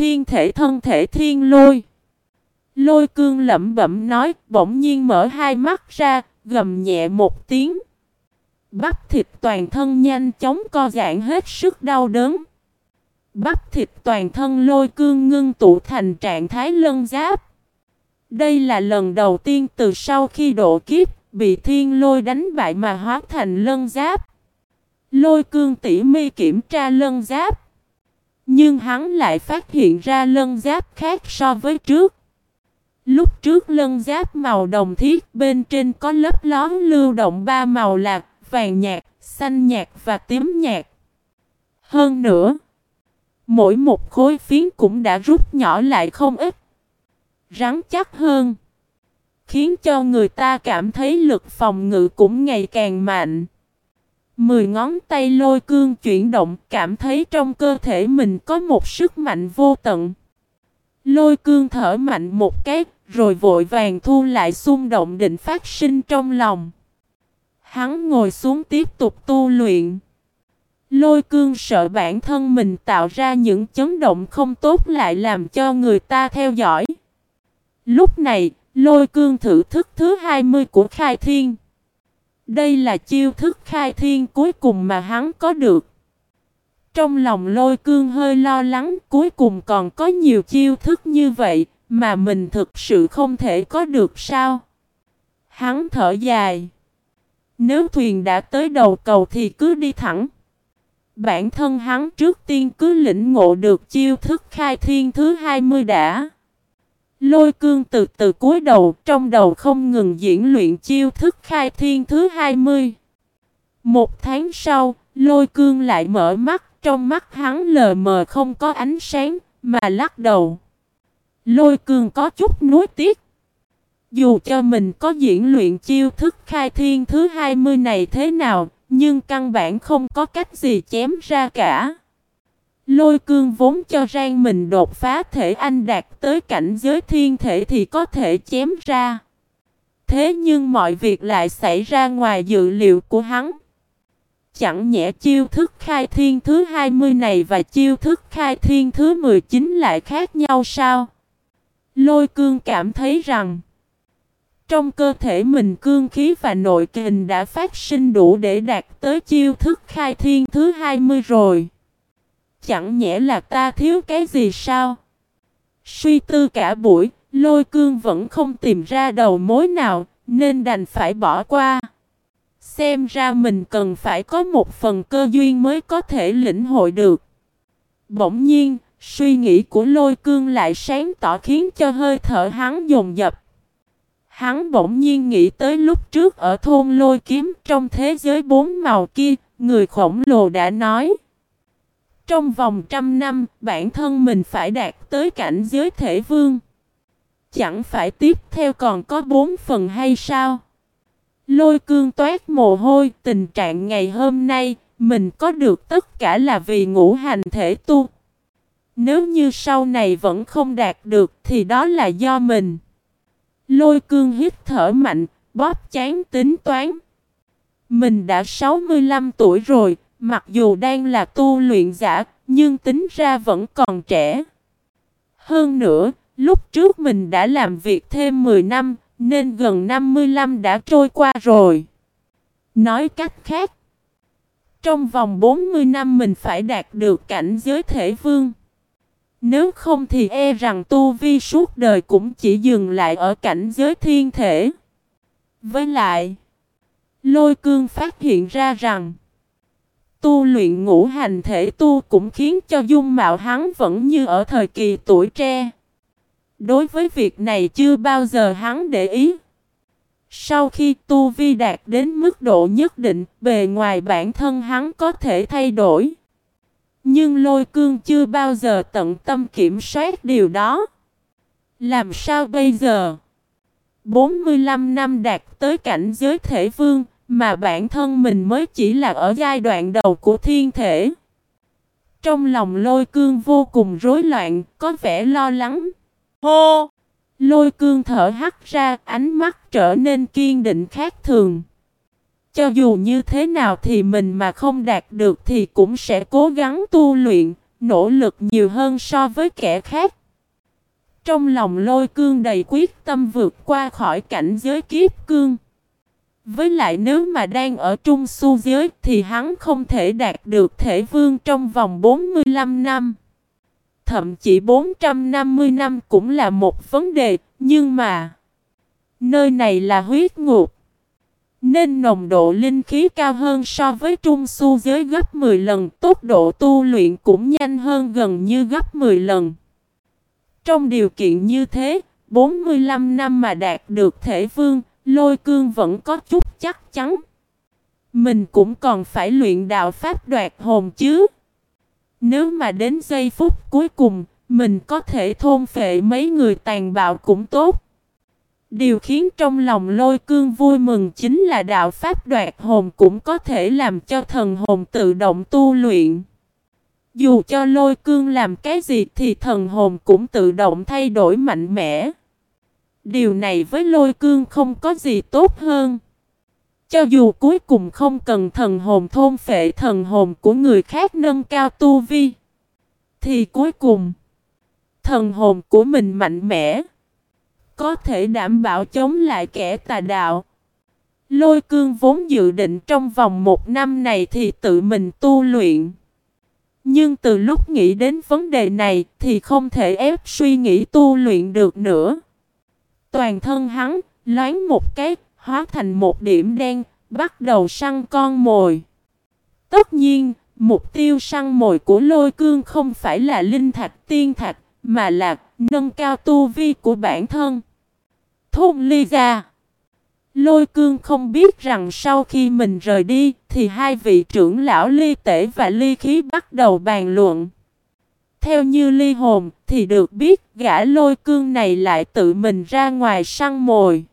thiên thể thân thể thiên lôi. Lôi cương lẩm bẩm nói, bỗng nhiên mở hai mắt ra, gầm nhẹ một tiếng. Bắp thịt toàn thân nhanh chóng co giãn hết sức đau đớn. Bắp thịt toàn thân lôi cương ngưng tụ thành trạng thái lân giáp. Đây là lần đầu tiên từ sau khi độ kiếp, bị thiên lôi đánh bại mà hóa thành lân giáp. Lôi cương tỉ mi kiểm tra lân giáp. Nhưng hắn lại phát hiện ra lân giáp khác so với trước. Lúc trước lân giáp màu đồng thiết bên trên có lớp lón lưu động ba màu lạc, vàng nhạt, xanh nhạt và tím nhạt. Hơn nữa, mỗi một khối phiến cũng đã rút nhỏ lại không ít. Rắn chắc hơn. Khiến cho người ta cảm thấy lực phòng ngự cũng ngày càng mạnh. Mười ngón tay lôi cương chuyển động cảm thấy trong cơ thể mình có một sức mạnh vô tận. Lôi cương thở mạnh một cái rồi vội vàng thu lại xung động định phát sinh trong lòng. Hắn ngồi xuống tiếp tục tu luyện. Lôi cương sợ bản thân mình tạo ra những chấn động không tốt lại làm cho người ta theo dõi. Lúc này, lôi cương thử thức thứ 20 của Khai Thiên. Đây là chiêu thức Khai Thiên cuối cùng mà hắn có được. Trong lòng lôi cương hơi lo lắng, cuối cùng còn có nhiều chiêu thức như vậy mà mình thực sự không thể có được sao. Hắn thở dài. Nếu thuyền đã tới đầu cầu thì cứ đi thẳng. Bản thân hắn trước tiên cứ lĩnh ngộ được chiêu thức khai thiên thứ 20 đã. Lôi cương từ từ cúi đầu trong đầu không ngừng diễn luyện chiêu thức khai thiên thứ 20. Một tháng sau, lôi cương lại mở mắt, trong mắt hắn lờ mờ không có ánh sáng, mà lắc đầu. Lôi cương có chút nuối tiếc. Dù cho mình có diễn luyện chiêu thức khai thiên thứ 20 này thế nào, nhưng căn bản không có cách gì chém ra cả. Lôi cương vốn cho rằng mình đột phá thể anh đạt tới cảnh giới thiên thể thì có thể chém ra. Thế nhưng mọi việc lại xảy ra ngoài dự liệu của hắn. Chẳng nhẽ chiêu thức khai thiên thứ 20 này và chiêu thức khai thiên thứ 19 lại khác nhau sao? Lôi cương cảm thấy rằng, trong cơ thể mình cương khí và nội kình đã phát sinh đủ để đạt tới chiêu thức khai thiên thứ 20 rồi. Chẳng nhẽ là ta thiếu cái gì sao? Suy tư cả buổi, lôi cương vẫn không tìm ra đầu mối nào, nên đành phải bỏ qua. Xem ra mình cần phải có một phần cơ duyên mới có thể lĩnh hội được. Bỗng nhiên, suy nghĩ của lôi cương lại sáng tỏ khiến cho hơi thở hắn dồn dập. Hắn bỗng nhiên nghĩ tới lúc trước ở thôn lôi kiếm trong thế giới bốn màu kia, người khổng lồ đã nói. Trong vòng trăm năm, bản thân mình phải đạt tới cảnh giới thể vương. Chẳng phải tiếp theo còn có bốn phần hay sao? Lôi cương toát mồ hôi, tình trạng ngày hôm nay, mình có được tất cả là vì ngũ hành thể tu. Nếu như sau này vẫn không đạt được thì đó là do mình. Lôi cương hít thở mạnh, bóp chán tính toán. Mình đã 65 tuổi rồi, mặc dù đang là tu luyện giả, nhưng tính ra vẫn còn trẻ. Hơn nữa, lúc trước mình đã làm việc thêm 10 năm, nên gần 55 đã trôi qua rồi. Nói cách khác, trong vòng 40 năm mình phải đạt được cảnh giới thể vương. Nếu không thì e rằng tu vi suốt đời cũng chỉ dừng lại ở cảnh giới thiên thể. Với lại, lôi cương phát hiện ra rằng, tu luyện ngũ hành thể tu cũng khiến cho dung mạo hắn vẫn như ở thời kỳ tuổi tre. Đối với việc này chưa bao giờ hắn để ý. Sau khi tu vi đạt đến mức độ nhất định, bề ngoài bản thân hắn có thể thay đổi. Nhưng lôi cương chưa bao giờ tận tâm kiểm soát điều đó. Làm sao bây giờ? 45 năm đạt tới cảnh giới thể vương, mà bản thân mình mới chỉ là ở giai đoạn đầu của thiên thể. Trong lòng lôi cương vô cùng rối loạn, có vẻ lo lắng. Hô! Lôi cương thở hắt ra, ánh mắt trở nên kiên định khác thường. Cho dù như thế nào thì mình mà không đạt được thì cũng sẽ cố gắng tu luyện, nỗ lực nhiều hơn so với kẻ khác. Trong lòng lôi cương đầy quyết tâm vượt qua khỏi cảnh giới kiếp cương. Với lại nếu mà đang ở trung su giới thì hắn không thể đạt được thể vương trong vòng 45 năm. Thậm chí 450 năm cũng là một vấn đề, nhưng mà nơi này là huyết ngục. Nên nồng độ linh khí cao hơn so với trung su giới gấp 10 lần, tốc độ tu luyện cũng nhanh hơn gần như gấp 10 lần. Trong điều kiện như thế, 45 năm mà đạt được thể vương, lôi cương vẫn có chút chắc chắn. Mình cũng còn phải luyện đạo pháp đoạt hồn chứ. Nếu mà đến giây phút cuối cùng, mình có thể thôn phệ mấy người tàn bạo cũng tốt. Điều khiến trong lòng lôi cương vui mừng chính là đạo pháp đoạt hồn cũng có thể làm cho thần hồn tự động tu luyện. Dù cho lôi cương làm cái gì thì thần hồn cũng tự động thay đổi mạnh mẽ. Điều này với lôi cương không có gì tốt hơn. Cho dù cuối cùng không cần thần hồn thôn phệ thần hồn của người khác nâng cao tu vi. Thì cuối cùng, thần hồn của mình mạnh mẽ. Có thể đảm bảo chống lại kẻ tà đạo. Lôi cương vốn dự định trong vòng một năm này thì tự mình tu luyện. Nhưng từ lúc nghĩ đến vấn đề này thì không thể ép suy nghĩ tu luyện được nữa. Toàn thân hắn loáng một cái, hóa thành một điểm đen, bắt đầu săn con mồi. Tất nhiên, mục tiêu săn mồi của lôi cương không phải là linh thạch, tiên thạch, mà là nâng cao tu vi của bản thân. Thôn ly ra Lôi cương không biết rằng sau khi mình rời đi, thì hai vị trưởng lão ly tể và ly khí bắt đầu bàn luận. Theo như ly hồn thì được biết gã lôi cương này lại tự mình ra ngoài săn mồi.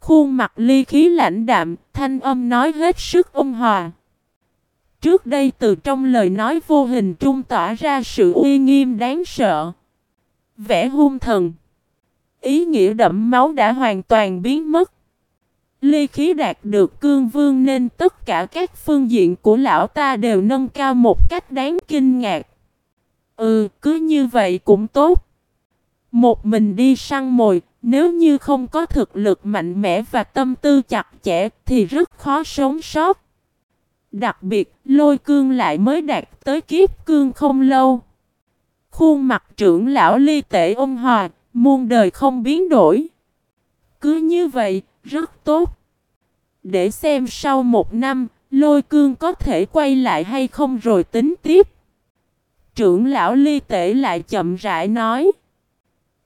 Khuôn mặt ly khí lãnh đạm, thanh âm nói hết sức ôn hòa. Trước đây từ trong lời nói vô hình trung tỏa ra sự uy nghiêm đáng sợ. Vẻ hung thần. Ý nghĩa đậm máu đã hoàn toàn biến mất. Ly khí đạt được cương vương nên tất cả các phương diện của lão ta đều nâng cao một cách đáng kinh ngạc. Ừ, cứ như vậy cũng tốt. Một mình đi săn mồi, nếu như không có thực lực mạnh mẽ và tâm tư chặt chẽ thì rất khó sống sót. Đặc biệt, lôi cương lại mới đạt tới kiếp cương không lâu. Khuôn mặt trưởng lão ly tể ôn hòa, muôn đời không biến đổi. Cứ như vậy, rất tốt. Để xem sau một năm, lôi cương có thể quay lại hay không rồi tính tiếp. Trưởng lão ly tể lại chậm rãi nói.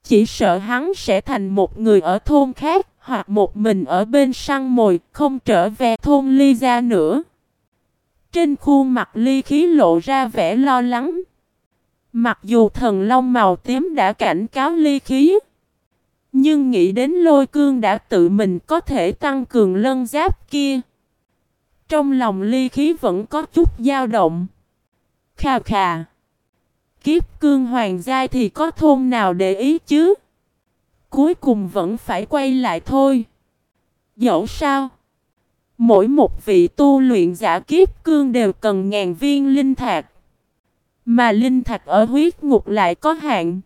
Chỉ sợ hắn sẽ thành một người ở thôn khác, hoặc một mình ở bên săn mồi, không trở về thôn ly ra nữa. Trên khuôn mặt ly khí lộ ra vẻ lo lắng. Mặc dù thần long màu tím đã cảnh cáo ly khí. Nhưng nghĩ đến lôi cương đã tự mình có thể tăng cường lân giáp kia. Trong lòng ly khí vẫn có chút dao động. Khà khà. Kiếp cương hoàng giai thì có thôn nào để ý chứ? Cuối cùng vẫn phải quay lại thôi. Dẫu sao? Mỗi một vị tu luyện giả kiếp cương đều cần ngàn viên linh thạch. Mà linh thạch ở huyết ngục lại có hạn.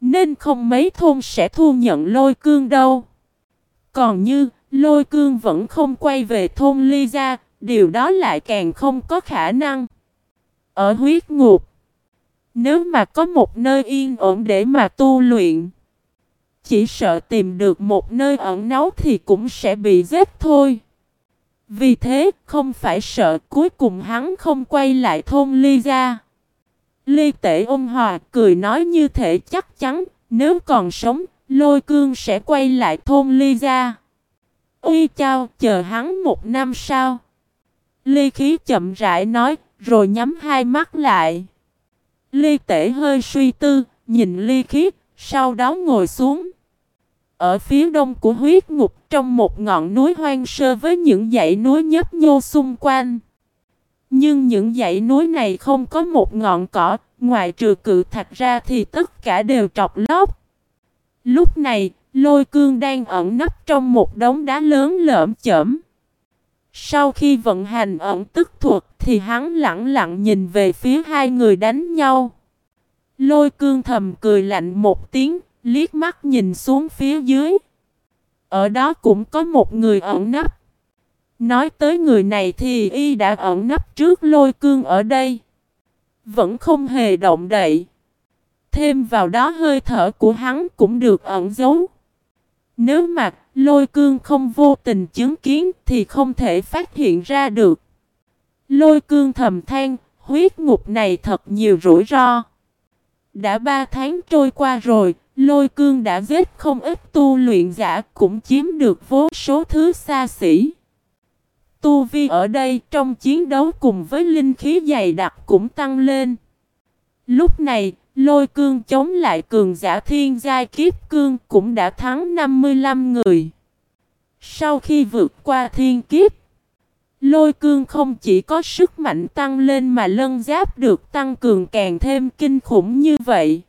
Nên không mấy thôn sẽ thu nhận lôi cương đâu. Còn như lôi cương vẫn không quay về thôn ly ra, điều đó lại càng không có khả năng. Ở huyết ngục, nếu mà có một nơi yên ổn để mà tu luyện, chỉ sợ tìm được một nơi ẩn náu thì cũng sẽ bị giết thôi. Vì thế, không phải sợ cuối cùng hắn không quay lại thôn ly ra. Ly tể ôn hòa cười nói như thể chắc chắn, nếu còn sống, lôi cương sẽ quay lại thôn ly ra. Uy chao, chờ hắn một năm sau. Ly khí chậm rãi nói, rồi nhắm hai mắt lại. Ly tể hơi suy tư, nhìn ly khí, sau đó ngồi xuống. Ở phía đông của huyết ngục trong một ngọn núi hoang sơ với những dãy núi nhấp nhô xung quanh. Nhưng những dãy núi này không có một ngọn cỏ, ngoài trừ cự thạch ra thì tất cả đều trọc lóc. Lúc này, lôi cương đang ẩn nấp trong một đống đá lớn lởm chởm. Sau khi vận hành ẩn tức thuật thì hắn lặng lặng nhìn về phía hai người đánh nhau. Lôi cương thầm cười lạnh một tiếng, liếc mắt nhìn xuống phía dưới. Ở đó cũng có một người ẩn nấp. Nói tới người này thì y đã ẩn nấp trước lôi cương ở đây. Vẫn không hề động đậy. Thêm vào đó hơi thở của hắn cũng được ẩn giấu. Nếu mà lôi cương không vô tình chứng kiến thì không thể phát hiện ra được. Lôi cương thầm than, huyết ngục này thật nhiều rủi ro. Đã ba tháng trôi qua rồi, lôi cương đã giết không ít tu luyện giả cũng chiếm được vô số thứ xa xỉ. Tu vi ở đây trong chiến đấu cùng với linh khí dày đặc cũng tăng lên. Lúc này, lôi cương chống lại cường giả thiên giai kiếp cương cũng đã thắng 55 người. Sau khi vượt qua thiên kiếp, lôi cương không chỉ có sức mạnh tăng lên mà lân giáp được tăng cường càng thêm kinh khủng như vậy.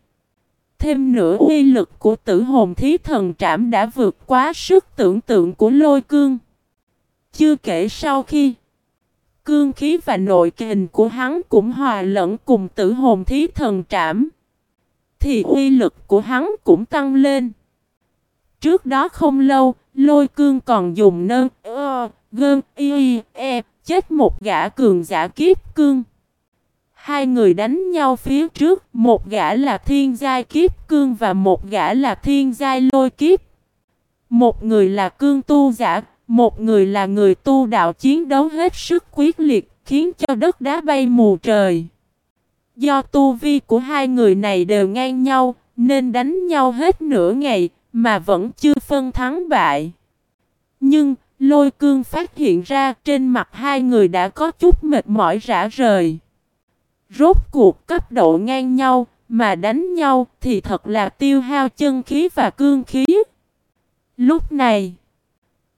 Thêm nữa uy lực của tử hồn thí thần trảm đã vượt quá sức tưởng tượng của lôi cương. Chưa kể sau khi cương khí và nội kình của hắn cũng hòa lẫn cùng tử hồn thí thần trảm. Thì uy lực của hắn cũng tăng lên. Trước đó không lâu, lôi cương còn dùng nơ, ơ, gơn, y, e, chết một gã cường giả kiếp cương. Hai người đánh nhau phía trước, một gã là thiên giai kiếp cương và một gã là thiên giai lôi kiếp. Một người là cương tu giả, một người là người tu đạo chiến đấu hết sức quyết liệt, khiến cho đất đá bay mù trời. Do tu vi của hai người này đều ngang nhau, nên đánh nhau hết nửa ngày, mà vẫn chưa phân thắng bại. Nhưng, lôi cương phát hiện ra trên mặt hai người đã có chút mệt mỏi rã rời. Rốt cuộc cấp độ ngang nhau, mà đánh nhau thì thật là tiêu hao chân khí và cương khí. Lúc này,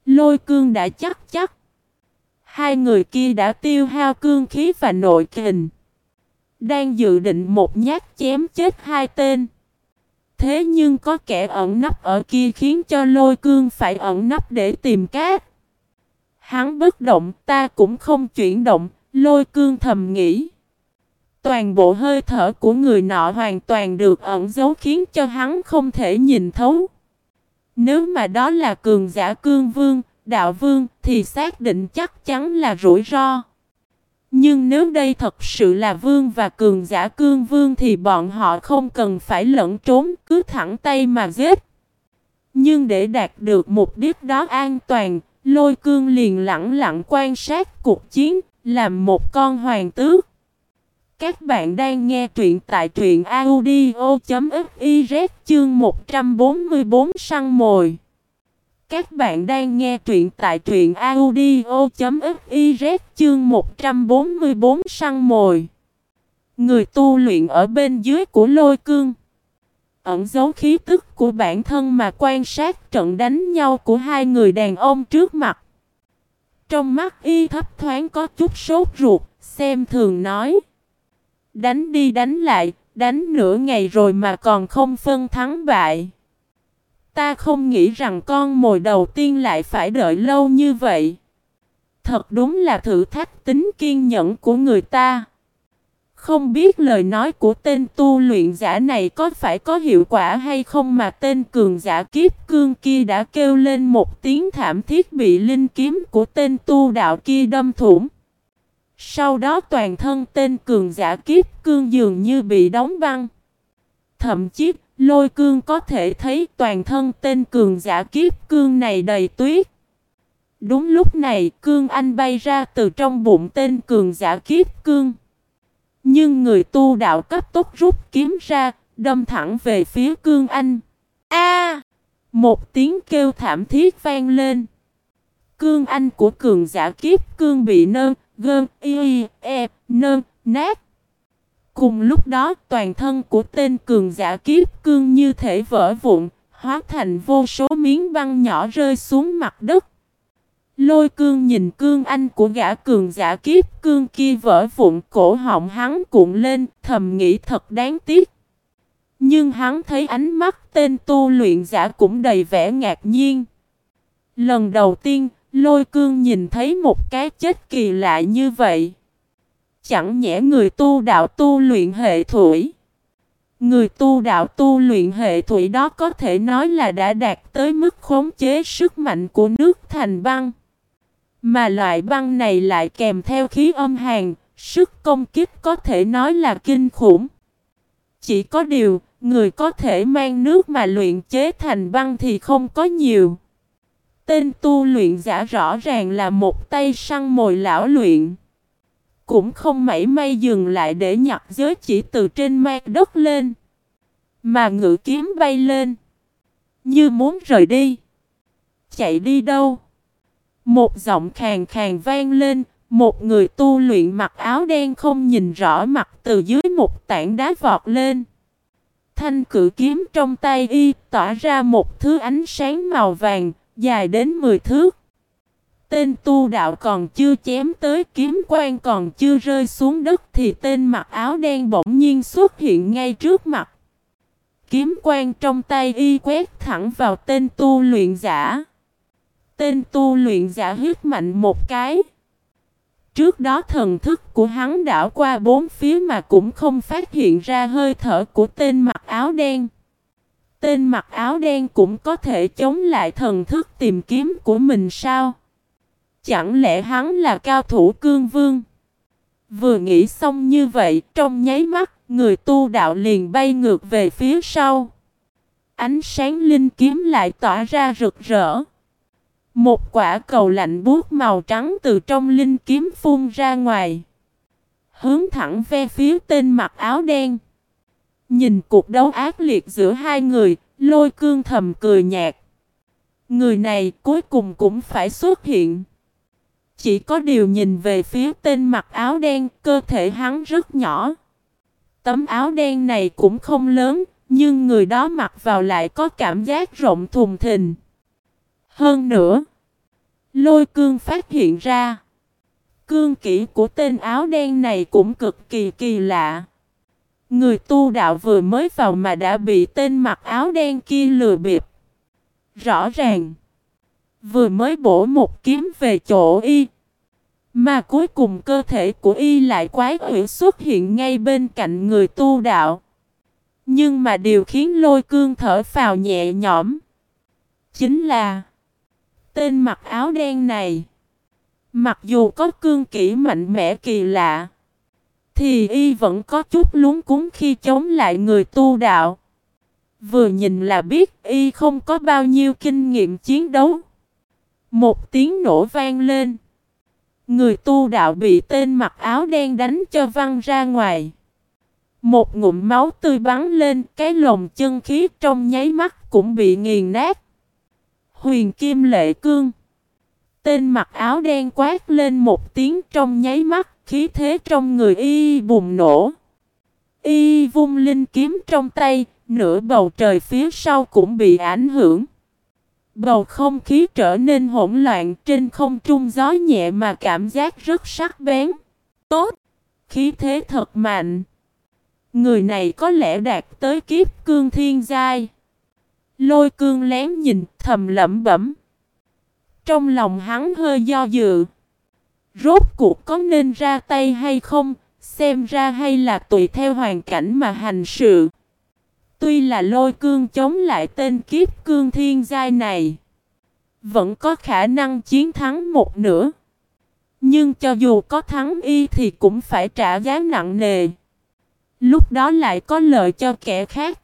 lôi cương đã chắc chắc. Hai người kia đã tiêu hao cương khí và nội kình. Đang dự định một nhát chém chết hai tên. Thế nhưng có kẻ ẩn nấp ở kia khiến cho lôi cương phải ẩn nấp để tìm cát. Hắn bất động ta cũng không chuyển động, lôi cương thầm nghĩ. Toàn bộ hơi thở của người nọ hoàn toàn được ẩn giấu khiến cho hắn không thể nhìn thấu. Nếu mà đó là cường giả cương vương, đạo vương thì xác định chắc chắn là rủi ro. Nhưng nếu đây thật sự là vương và cường giả cương vương thì bọn họ không cần phải lẫn trốn, cứ thẳng tay mà giết. Nhưng để đạt được mục đích đó an toàn, lôi cương liền lặng lặng quan sát cuộc chiến, làm một con hoàng tước. Các bạn đang nghe truyện tại truyện audio.fiz chương 144 săn mồi. Các bạn đang nghe truyện tại truyện audio.fiz chương 144 săn mồi. Người tu luyện ở bên dưới của lôi cương. Ẩn dấu khí tức của bản thân mà quan sát trận đánh nhau của hai người đàn ông trước mặt. Trong mắt y thấp thoáng có chút sốt ruột, xem thường nói. Đánh đi đánh lại, đánh nửa ngày rồi mà còn không phân thắng bại. Ta không nghĩ rằng con mồi đầu tiên lại phải đợi lâu như vậy. Thật đúng là thử thách tính kiên nhẫn của người ta. Không biết lời nói của tên tu luyện giả này có phải có hiệu quả hay không mà tên cường giả kiếp cương kia đã kêu lên một tiếng thảm thiết bị linh kiếm của tên tu đạo kia đâm thủng. Sau đó toàn thân tên cường giả kiếp cương dường như bị đóng băng. Thậm chí lôi cương có thể thấy toàn thân tên cường giả kiếp cương này đầy tuyết. Đúng lúc này cương anh bay ra từ trong bụng tên cường giả kiếp cương. Nhưng người tu đạo cấp tốc rút kiếm ra, đâm thẳng về phía cương anh. A! một tiếng kêu thảm thiết vang lên. Cương anh của cường giả kiếp cương bị nơ, gơn, y, e, nơ, nát. Cùng lúc đó toàn thân của tên cường giả kiếp cương như thể vỡ vụn, hóa thành vô số miếng băng nhỏ rơi xuống mặt đất. Lôi cương nhìn cương anh của gã cường giả kiếp cương kia vỡ vụn cổ họng hắn cuộn lên, thầm nghĩ thật đáng tiếc. Nhưng hắn thấy ánh mắt tên tu luyện giả cũng đầy vẻ ngạc nhiên. Lần đầu tiên, lôi cương nhìn thấy một cái chết kỳ lạ như vậy. Chẳng nhẽ người tu đạo tu luyện hệ thủy. Người tu đạo tu luyện hệ thủy đó có thể nói là đã đạt tới mức khống chế sức mạnh của nước thành băng. Mà loại băng này lại kèm theo khí âm hàn, sức công kích có thể nói là kinh khủng. Chỉ có điều, người có thể mang nước mà luyện chế thành băng thì không có nhiều. Tên tu luyện giả rõ ràng là một tay săn mồi lão luyện. Cũng không mảy may dừng lại để nhặt giới chỉ từ trên mặt đất lên. Mà ngự kiếm bay lên. Như muốn rời đi. Chạy đi đâu? Một giọng khàn khàn vang lên. Một người tu luyện mặc áo đen không nhìn rõ mặt từ dưới một tảng đá vọt lên. Thanh cử kiếm trong tay y tỏa ra một thứ ánh sáng màu vàng, dài đến 10 thước. Tên tu đạo còn chưa chém tới, kiếm quan còn chưa rơi xuống đất thì tên mặc áo đen bỗng nhiên xuất hiện ngay trước mặt. Kiếm quan trong tay y quét thẳng vào tên tu luyện giả. Tên tu luyện giả hít mạnh một cái. Trước đó thần thức của hắn đảo qua bốn phía mà cũng không phát hiện ra hơi thở của tên mặc áo đen. Tên mặc áo đen cũng có thể chống lại thần thức tìm kiếm của mình sao? Chẳng lẽ hắn là cao thủ cương vương? Vừa nghĩ xong như vậy, trong nháy mắt, người tu đạo liền bay ngược về phía sau. Ánh sáng linh kiếm lại tỏa ra rực rỡ. Một quả cầu lạnh buốt màu trắng từ trong linh kiếm phun ra ngoài. Hướng thẳng về phía tên mặc áo đen. Nhìn cuộc đấu ác liệt giữa hai người, lôi cương thầm cười nhạt. Người này cuối cùng cũng phải xuất hiện. Chỉ có điều nhìn về phía tên mặc áo đen, cơ thể hắn rất nhỏ. Tấm áo đen này cũng không lớn, nhưng người đó mặc vào lại có cảm giác rộng thùng thình. Hơn nữa, lôi cương phát hiện ra, cương kỹ của tên áo đen này cũng cực kỳ kỳ lạ. Người tu đạo vừa mới vào mà đã bị tên mặc áo đen kia lừa bịp. Rõ ràng, vừa mới bổ một kiếm về chỗ y. Mà cuối cùng cơ thể của y lại quái quỷ xuất hiện ngay bên cạnh người tu đạo. Nhưng mà điều khiến lôi cương thở phào nhẹ nhõm. Chính là Tên mặc áo đen này Mặc dù có cương kỹ mạnh mẽ kỳ lạ, Thì y vẫn có chút lúng cúng khi chống lại người tu đạo Vừa nhìn là biết y không có bao nhiêu kinh nghiệm chiến đấu một tiếng nổ vang lên Người tu đạo bị tên mặc áo đen đánh cho văng ra ngoài một ngụm máu tươi bắn lên, cái lồng chân khí trong nháy mắt cũng bị nghiền nát. Huyền Kim Lệ Cương Tên mặc áo đen quát lên một tiếng trong nháy mắt, khí thế trong người y bùng nổ. Y vung linh kiếm trong tay, nửa bầu trời phía sau cũng bị ảnh hưởng. Bầu không khí trở nên hỗn loạn trên không trung gió nhẹ mà cảm giác rất sắc bén. Tốt! Khí thế thật mạnh. Người này có lẽ đạt tới kiếp cương thiên giai. Lôi cương lén nhìn thầm lẩm bẩm. Trong lòng hắn hơi do dự. Rốt cuộc có nên ra tay hay không, xem ra hay là tùy theo hoàn cảnh mà hành sự. Tuy là lôi cương chống lại tên kiếp cương thiên giai này, vẫn có khả năng chiến thắng một nửa. Nhưng cho dù có thắng y thì cũng phải trả giá nặng nề. Lúc đó lại có lợi cho kẻ khác.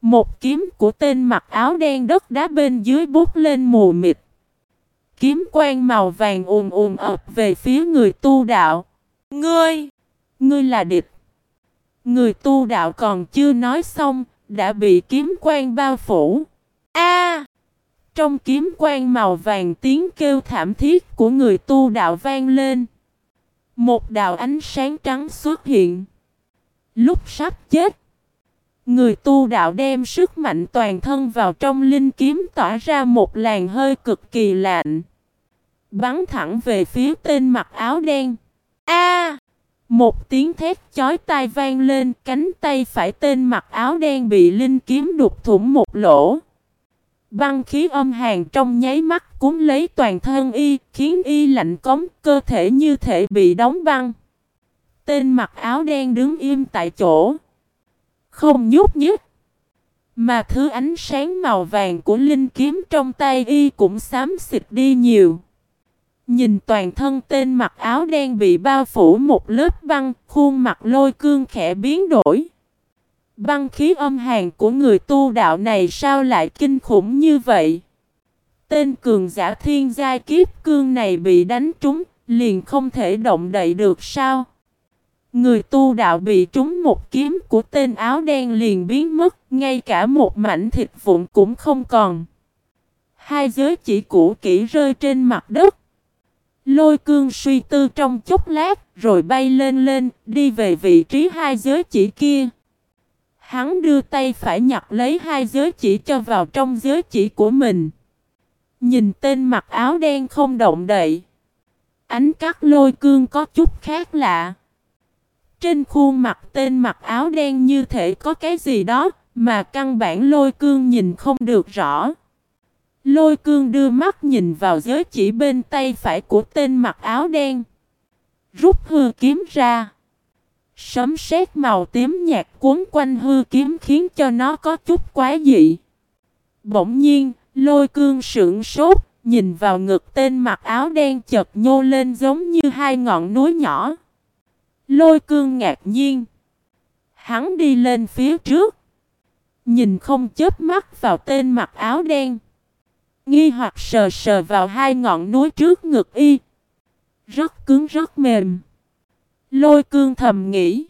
Một kiếm của tên mặc áo đen đất đá bên dưới bút lên mù mịt. Kiếm quang màu vàng ùn ùn ập về phía người tu đạo. Ngươi! Ngươi là địch. Người tu đạo còn chưa nói xong, đã bị kiếm quang bao phủ. A! trong kiếm quang màu vàng tiếng kêu thảm thiết của người tu đạo vang lên. Một đạo ánh sáng trắng xuất hiện. Lúc sắp chết, người tu đạo đem sức mạnh toàn thân vào trong linh kiếm tỏa ra một làn hơi cực kỳ lạnh. Bắn thẳng về phía tên mặc áo đen. A! Một tiếng thét chói tai vang lên, cánh tay phải tên mặc áo đen bị linh kiếm đục thủng một lỗ. Băng khí âm hàn trong nháy mắt cuốn lấy toàn thân y, khiến y lạnh cống, cơ thể như thể bị đóng băng. Tên mặc áo đen đứng im tại chỗ. Không nhúc nhích. Mà thứ ánh sáng màu vàng của linh kiếm trong tay y cũng xám xịt đi nhiều. Nhìn toàn thân tên mặc áo đen bị bao phủ một lớp băng, khuôn mặt lôi cương khẽ biến đổi. Băng khí âm hàn của người tu đạo này sao lại kinh khủng như vậy? Tên cường giả thiên giai kiếp cương này bị đánh trúng, liền không thể động đậy được sao? Người tu đạo bị trúng một kiếm của tên áo đen liền biến mất, ngay cả một mảnh thịt vụn cũng không còn. Hai giới chỉ cũ kỹ rơi trên mặt đất. Lôi cương suy tư trong chốc lát, rồi bay lên lên, đi về vị trí hai giới chỉ kia. Hắn đưa tay phải nhặt lấy hai giới chỉ cho vào trong giới chỉ của mình. Nhìn tên mặc áo đen không động đậy. Ánh cắt lôi cương có chút khác lạ. Trên khuôn mặt tên mặc áo đen như thể có cái gì đó mà căn bản lôi cương nhìn không được rõ. Lôi cương đưa mắt nhìn vào giới chỉ bên tay phải của tên mặc áo đen. Rút hư kiếm ra. Sấm sét màu tím nhạt cuốn quanh hư kiếm khiến cho nó có chút quá dị. Bỗng nhiên, lôi cương sững sốt, nhìn vào ngực tên mặc áo đen chợt nhô lên giống như hai ngọn núi nhỏ. Lôi cương ngạc nhiên. Hắn đi lên phía trước. Nhìn không chớp mắt vào tên mặc áo đen. Nghi hoặc sờ sờ vào hai ngọn núi trước ngực y. Rất cứng, rất mềm. Lôi cương thầm nghĩ.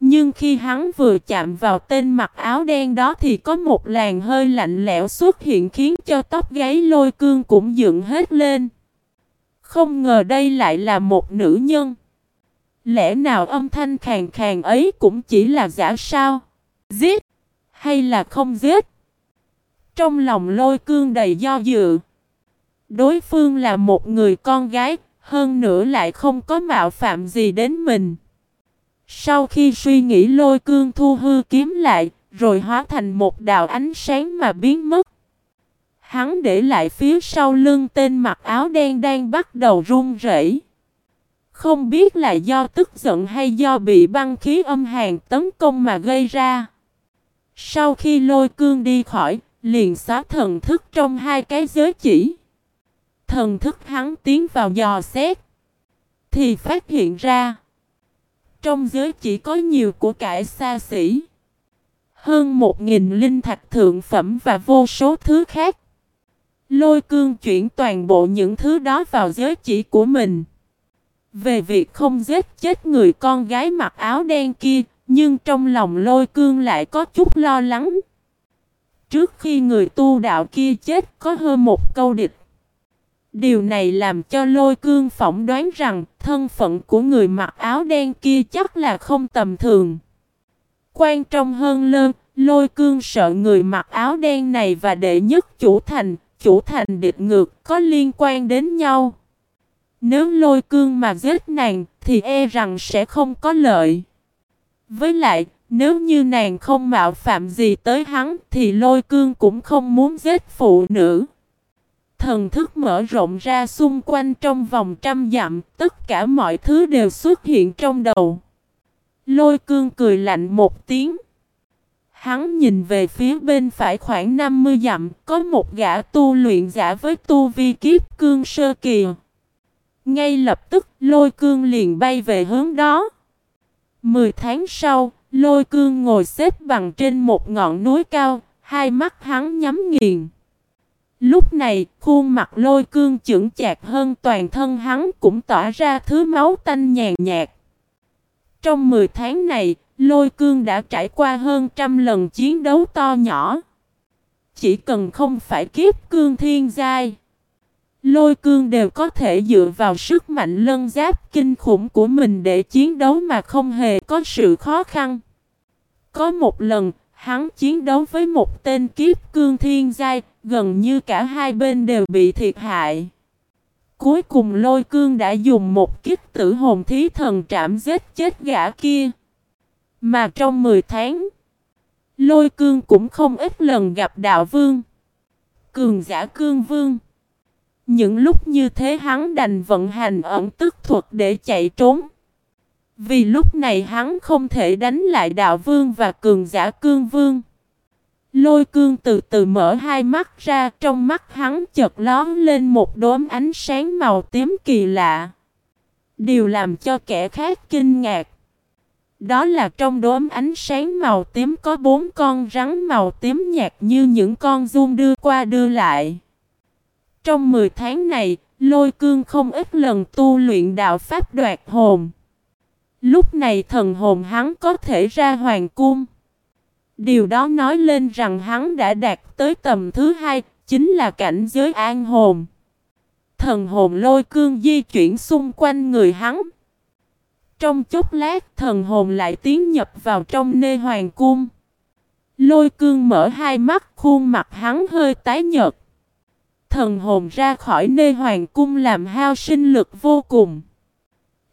Nhưng khi hắn vừa chạm vào tên mặc áo đen đó thì có một làn hơi lạnh lẽo xuất hiện khiến cho tóc gáy lôi cương cũng dựng hết lên. Không ngờ đây lại là một nữ nhân. Lẽ nào âm thanh khàn khàn ấy cũng chỉ là giả sao? Giết! Hay là không giết? Trong lòng lôi cương đầy do dự. Đối phương là một người con gái, hơn nữa lại không có mạo phạm gì đến mình. Sau khi suy nghĩ lôi cương thu hư kiếm lại, rồi hóa thành một đạo ánh sáng mà biến mất. Hắn để lại phía sau lưng tên mặc áo đen đang bắt đầu run rẩy. Không biết là do tức giận hay do bị băng khí âm hàn tấn công mà gây ra. Sau khi lôi cương đi khỏi, liền xóa thần thức trong hai cái giới chỉ. Thần thức hắn tiến vào dò xét. Thì phát hiện ra. Trong giới chỉ có nhiều của cải xa xỉ. Hơn một nghìn linh thạch thượng phẩm và vô số thứ khác. Lôi cương chuyển toàn bộ những thứ đó vào giới chỉ của mình. Về việc không giết chết người con gái mặc áo đen kia, nhưng trong lòng lôi cương lại có chút lo lắng. Trước khi người tu đạo kia chết có hơn một câu địch. Điều này làm cho lôi cương phỏng đoán rằng thân phận của người mặc áo đen kia chắc là không tầm thường. Quan trọng hơn lơn, lôi cương sợ người mặc áo đen này và đệ nhất chủ thành, chủ thành địch ngược có liên quan đến nhau. Nếu lôi cương mà giết nàng thì e rằng sẽ không có lợi. Với lại, nếu như nàng không mạo phạm gì tới hắn thì lôi cương cũng không muốn giết phụ nữ. Thần thức mở rộng ra xung quanh trong vòng trăm dặm, tất cả mọi thứ đều xuất hiện trong đầu. Lôi cương cười lạnh một tiếng. Hắn nhìn về phía bên phải khoảng 50 dặm, có một gã tu luyện giả với tu vi kiếp cương sơ kỳ. Ngay lập tức, lôi cương liền bay về hướng đó. Mười tháng sau, lôi cương ngồi xếp bằng trên một ngọn núi cao, hai mắt hắn nhắm nghiền. Lúc này, khuôn mặt lôi cương chững chạc hơn toàn thân hắn cũng tỏa ra thứ máu tanh nhàn nhạt. Trong 10 tháng này, lôi cương đã trải qua hơn trăm lần chiến đấu to nhỏ. Chỉ cần không phải kiếp cương thiên giai. Lôi cương đều có thể dựa vào sức mạnh lân giáp kinh khủng của mình để chiến đấu mà không hề có sự khó khăn. Có một lần, hắn chiến đấu với một tên kiếp cương thiên giai, gần như cả hai bên đều bị thiệt hại. Cuối cùng lôi cương đã dùng một kích tử hồn thí thần trảm giết chết gã kia. Mà trong 10 tháng, lôi cương cũng không ít lần gặp đạo vương. Cường giả cương vương. Những lúc như thế hắn đành vận hành ẩn tức thuật để chạy trốn. Vì lúc này hắn không thể đánh lại đạo vương và cường giả cương vương. Lôi cương từ từ mở hai mắt ra, trong mắt hắn chợt lón lên một đốm ánh sáng màu tím kỳ lạ. Điều làm cho kẻ khác kinh ngạc. Đó là trong đốm ánh sáng màu tím có bốn con rắn màu tím nhạt như những con run đưa qua đưa lại. Trong 10 tháng này, lôi cương không ít lần tu luyện đạo pháp đoạt hồn. Lúc này thần hồn hắn có thể ra hoàng cung. Điều đó nói lên rằng hắn đã đạt tới tầm thứ hai, chính là cảnh giới an hồn. Thần hồn lôi cương di chuyển xung quanh người hắn. Trong chốc lát thần hồn lại tiến nhập vào trong nê hoàng cung. Lôi cương mở hai mắt khuôn mặt hắn hơi tái nhợt. Thần hồn ra khỏi nê hoàng cung làm hao sinh lực vô cùng.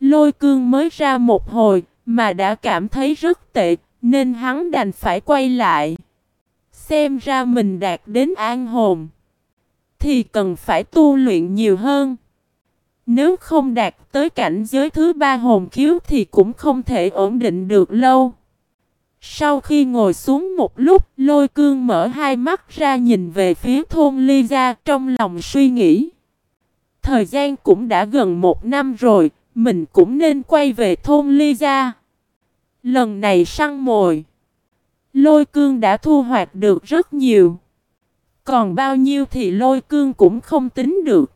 Lôi cương mới ra một hồi mà đã cảm thấy rất tệ nên hắn đành phải quay lại. Xem ra mình đạt đến an hồn thì cần phải tu luyện nhiều hơn. Nếu không đạt tới cảnh giới thứ ba hồn khiếu thì cũng không thể ổn định được lâu. Sau khi ngồi xuống một lúc, lôi cương mở hai mắt ra nhìn về phía thôn Ly Gia trong lòng suy nghĩ. Thời gian cũng đã gần một năm rồi, mình cũng nên quay về thôn Ly Gia. Lần này săn mồi, lôi cương đã thu hoạch được rất nhiều. Còn bao nhiêu thì lôi cương cũng không tính được.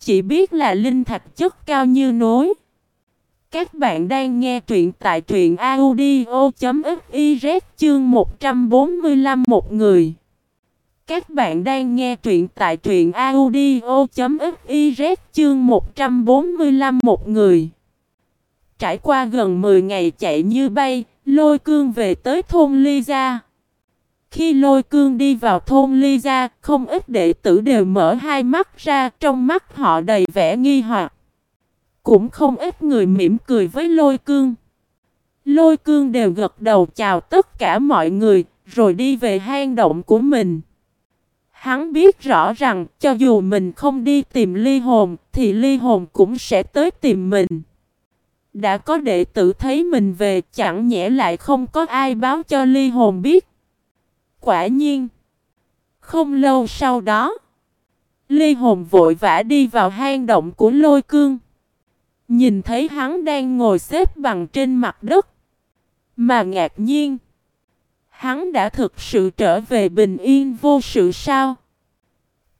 Chỉ biết là linh thạch chất cao như nối. Các bạn đang nghe truyện tại truyện audio.fiz chương 145 một người. Các bạn đang nghe truyện tại truyện audio.fiz chương 145 một người. Trải qua gần 10 ngày chạy như bay, lôi cương về tới thôn Ly Gia. Khi lôi cương đi vào thôn Ly Gia, không ít đệ tử đều mở hai mắt ra, trong mắt họ đầy vẻ nghi hoặc. Cũng không ít người mỉm cười với lôi cương. Lôi cương đều gật đầu chào tất cả mọi người, rồi đi về hang động của mình. Hắn biết rõ rằng, cho dù mình không đi tìm ly hồn, thì ly hồn cũng sẽ tới tìm mình. Đã có đệ tử thấy mình về, chẳng nhẽ lại không có ai báo cho ly hồn biết. Quả nhiên, không lâu sau đó, ly hồn vội vã đi vào hang động của lôi cương. Nhìn thấy hắn đang ngồi xếp bằng trên mặt đất. Mà ngạc nhiên. Hắn đã thực sự trở về bình yên vô sự sao?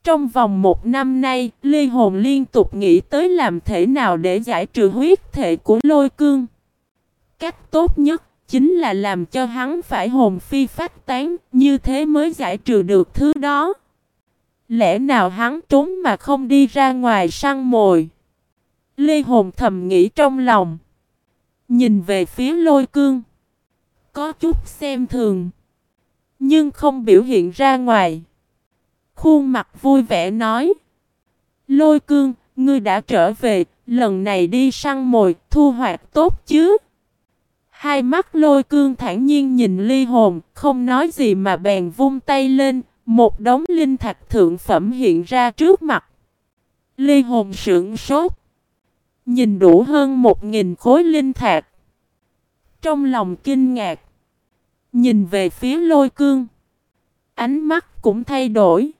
Trong vòng một năm nay, ly hồn liên tục nghĩ tới làm thế nào để giải trừ huyết thể của lôi cương. Cách tốt nhất chính là làm cho hắn phải hồn phi phách tán, như thế mới giải trừ được thứ đó. Lẽ nào hắn trốn mà không đi ra ngoài săn mồi? Lê Hồn thầm nghĩ trong lòng. Nhìn về phía lôi cương. Có chút xem thường. Nhưng không biểu hiện ra ngoài. Khuôn mặt vui vẻ nói. Lôi cương, ngươi đã trở về, lần này đi săn mồi, thu hoạch tốt chứ? Hai mắt lôi cương thản nhiên nhìn ly hồn, không nói gì mà bèn vung tay lên, một đống linh thạch thượng phẩm hiện ra trước mặt. Ly hồn sững sốt. Nhìn đủ hơn một nghìn khối linh thạch. Trong lòng kinh ngạc. Nhìn về phía lôi cương. Ánh mắt cũng thay đổi.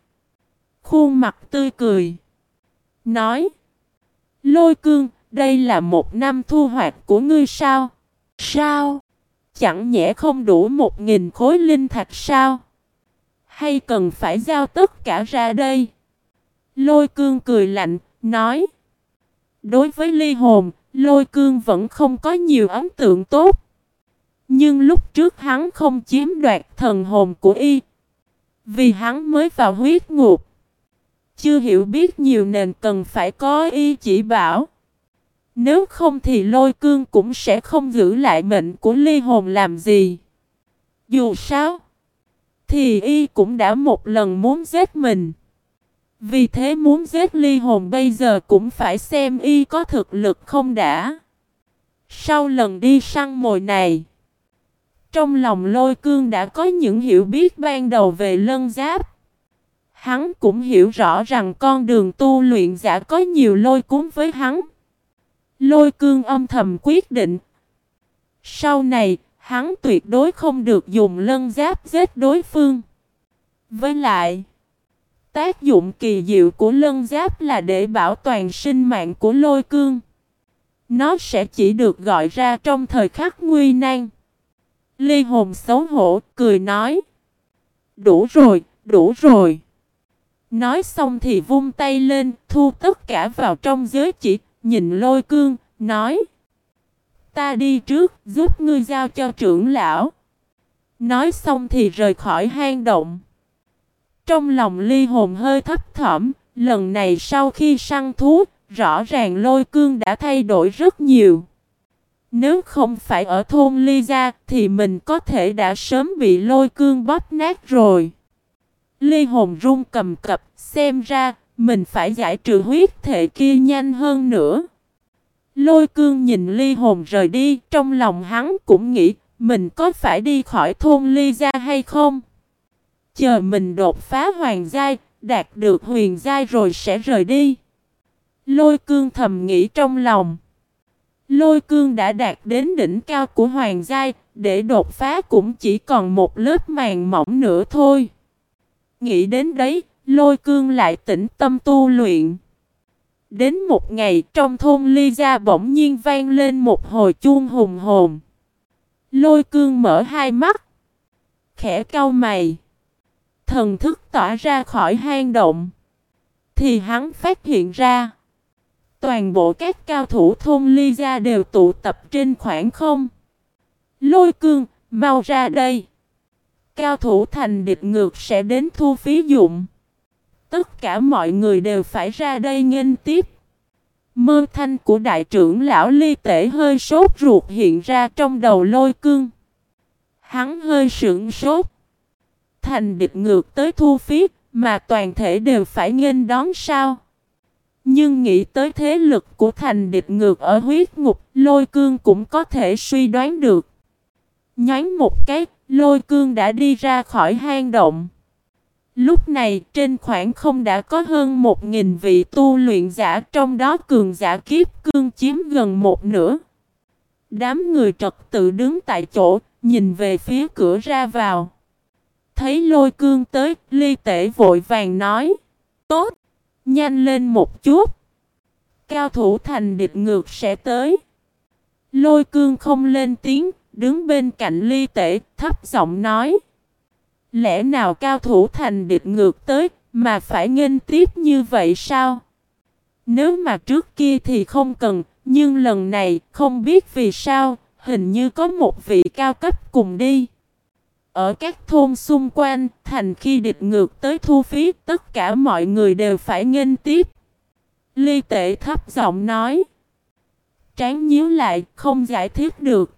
Khuôn mặt tươi cười. Nói. Lôi cương, đây là một năm thu hoạch của ngươi sao? Sao? Chẳng nhẽ không đủ một nghìn khối linh thạch sao? Hay cần phải giao tất cả ra đây? Lôi cương cười lạnh, nói. Đối với ly hồn, lôi cương vẫn không có nhiều ấn tượng tốt. Nhưng lúc trước hắn không chiếm đoạt thần hồn của y. Vì hắn mới vào huyết ngục. Chưa hiểu biết nhiều nền cần phải có y chỉ bảo. Nếu không thì lôi cương cũng sẽ không giữ lại mệnh của ly hồn làm gì. Dù sao, thì y cũng đã một lần muốn giết mình. Vì thế muốn giết ly hồn bây giờ cũng phải xem y có thực lực không đã. Sau lần đi săn mồi này, trong lòng lôi cương đã có những hiểu biết ban đầu về lân giáp. Hắn cũng hiểu rõ rằng con đường tu luyện giả có nhiều lôi cuốn với hắn. Lôi cương âm thầm quyết định. Sau này, hắn tuyệt đối không được dùng lân giáp giết đối phương. Với lại, tác dụng kỳ diệu của lân giáp là để bảo toàn sinh mạng của lôi cương. Nó sẽ chỉ được gọi ra trong thời khắc nguy nan. Ly hồn xấu hổ, cười nói. Đủ rồi, đủ rồi. Nói xong thì vung tay lên, thu tất cả vào trong giới chỉ, nhìn lôi cương, nói. Ta đi trước, giúp ngươi giao cho trưởng lão. Nói xong thì rời khỏi hang động. Trong lòng ly hồn hơi thấp thỏm, lần này sau khi săn thú, rõ ràng lôi cương đã thay đổi rất nhiều. Nếu không phải ở thôn ly gia thì mình có thể đã sớm bị lôi cương bóp nát rồi. Ly hồn run cầm cập, xem ra, mình phải giải trừ huyết thể kia nhanh hơn nữa. Lôi cương nhìn ly hồn rời đi, trong lòng hắn cũng nghĩ, mình có phải đi khỏi thôn ly gia hay không? Chờ mình đột phá hoàng giai, đạt được huyền giai rồi sẽ rời đi. Lôi cương thầm nghĩ trong lòng. Lôi cương đã đạt đến đỉnh cao của hoàng giai, để đột phá cũng chỉ còn một lớp màng mỏng nữa thôi. Nghĩ đến đấy, lôi cương lại tĩnh tâm tu luyện. Đến một ngày trong thôn ly gia bỗng nhiên vang lên một hồi chuông hùng hồn. Lôi cương mở hai mắt. Khẽ cau mày. Thần thức tỏa ra khỏi hang động. Thì hắn phát hiện ra. Toàn bộ các cao thủ thôn ly gia đều tụ tập trên khoảng không. Lôi cương, mau ra đây. Cao thủ thành địch ngược sẽ đến thu phí dụng. Tất cả mọi người đều phải ra đây nghênh tiếp. Mơ thanh của đại trưởng lão ly tể hơi sốt ruột hiện ra trong đầu lôi cương. Hắn hơi sững sốt. Thành địch ngược tới thu phí, mà toàn thể đều phải nghênh đón sao. Nhưng nghĩ tới thế lực của thành địch ngược ở huyết ngục, lôi cương cũng có thể suy đoán được. Nhánh một cái, lôi cương đã đi ra khỏi hang động. Lúc này trên khoảng không đã có hơn một nghìn vị tu luyện giả trong đó cường giả kiếp cương chiếm gần một nửa. Đám người trật tự đứng tại chỗ, nhìn về phía cửa ra vào. Thấy lôi cương tới, ly tể vội vàng nói. Tốt! Nhanh lên một chút. Cao thủ thành địch ngược sẽ tới. Lôi cương không lên tiếng, đứng bên cạnh ly tể, thấp giọng nói. Lẽ nào cao thủ thành địch ngược tới, mà phải nghênh tiếp như vậy sao? Nếu mà trước kia thì không cần, nhưng lần này không biết vì sao, hình như có một vị cao cấp cùng đi. Ở các thôn xung quanh, thành khi địch ngược tới thu phí, tất cả mọi người đều phải nghênh tiếp. Ly tệ thấp giọng nói. Tráng nhíu lại, không giải thích được.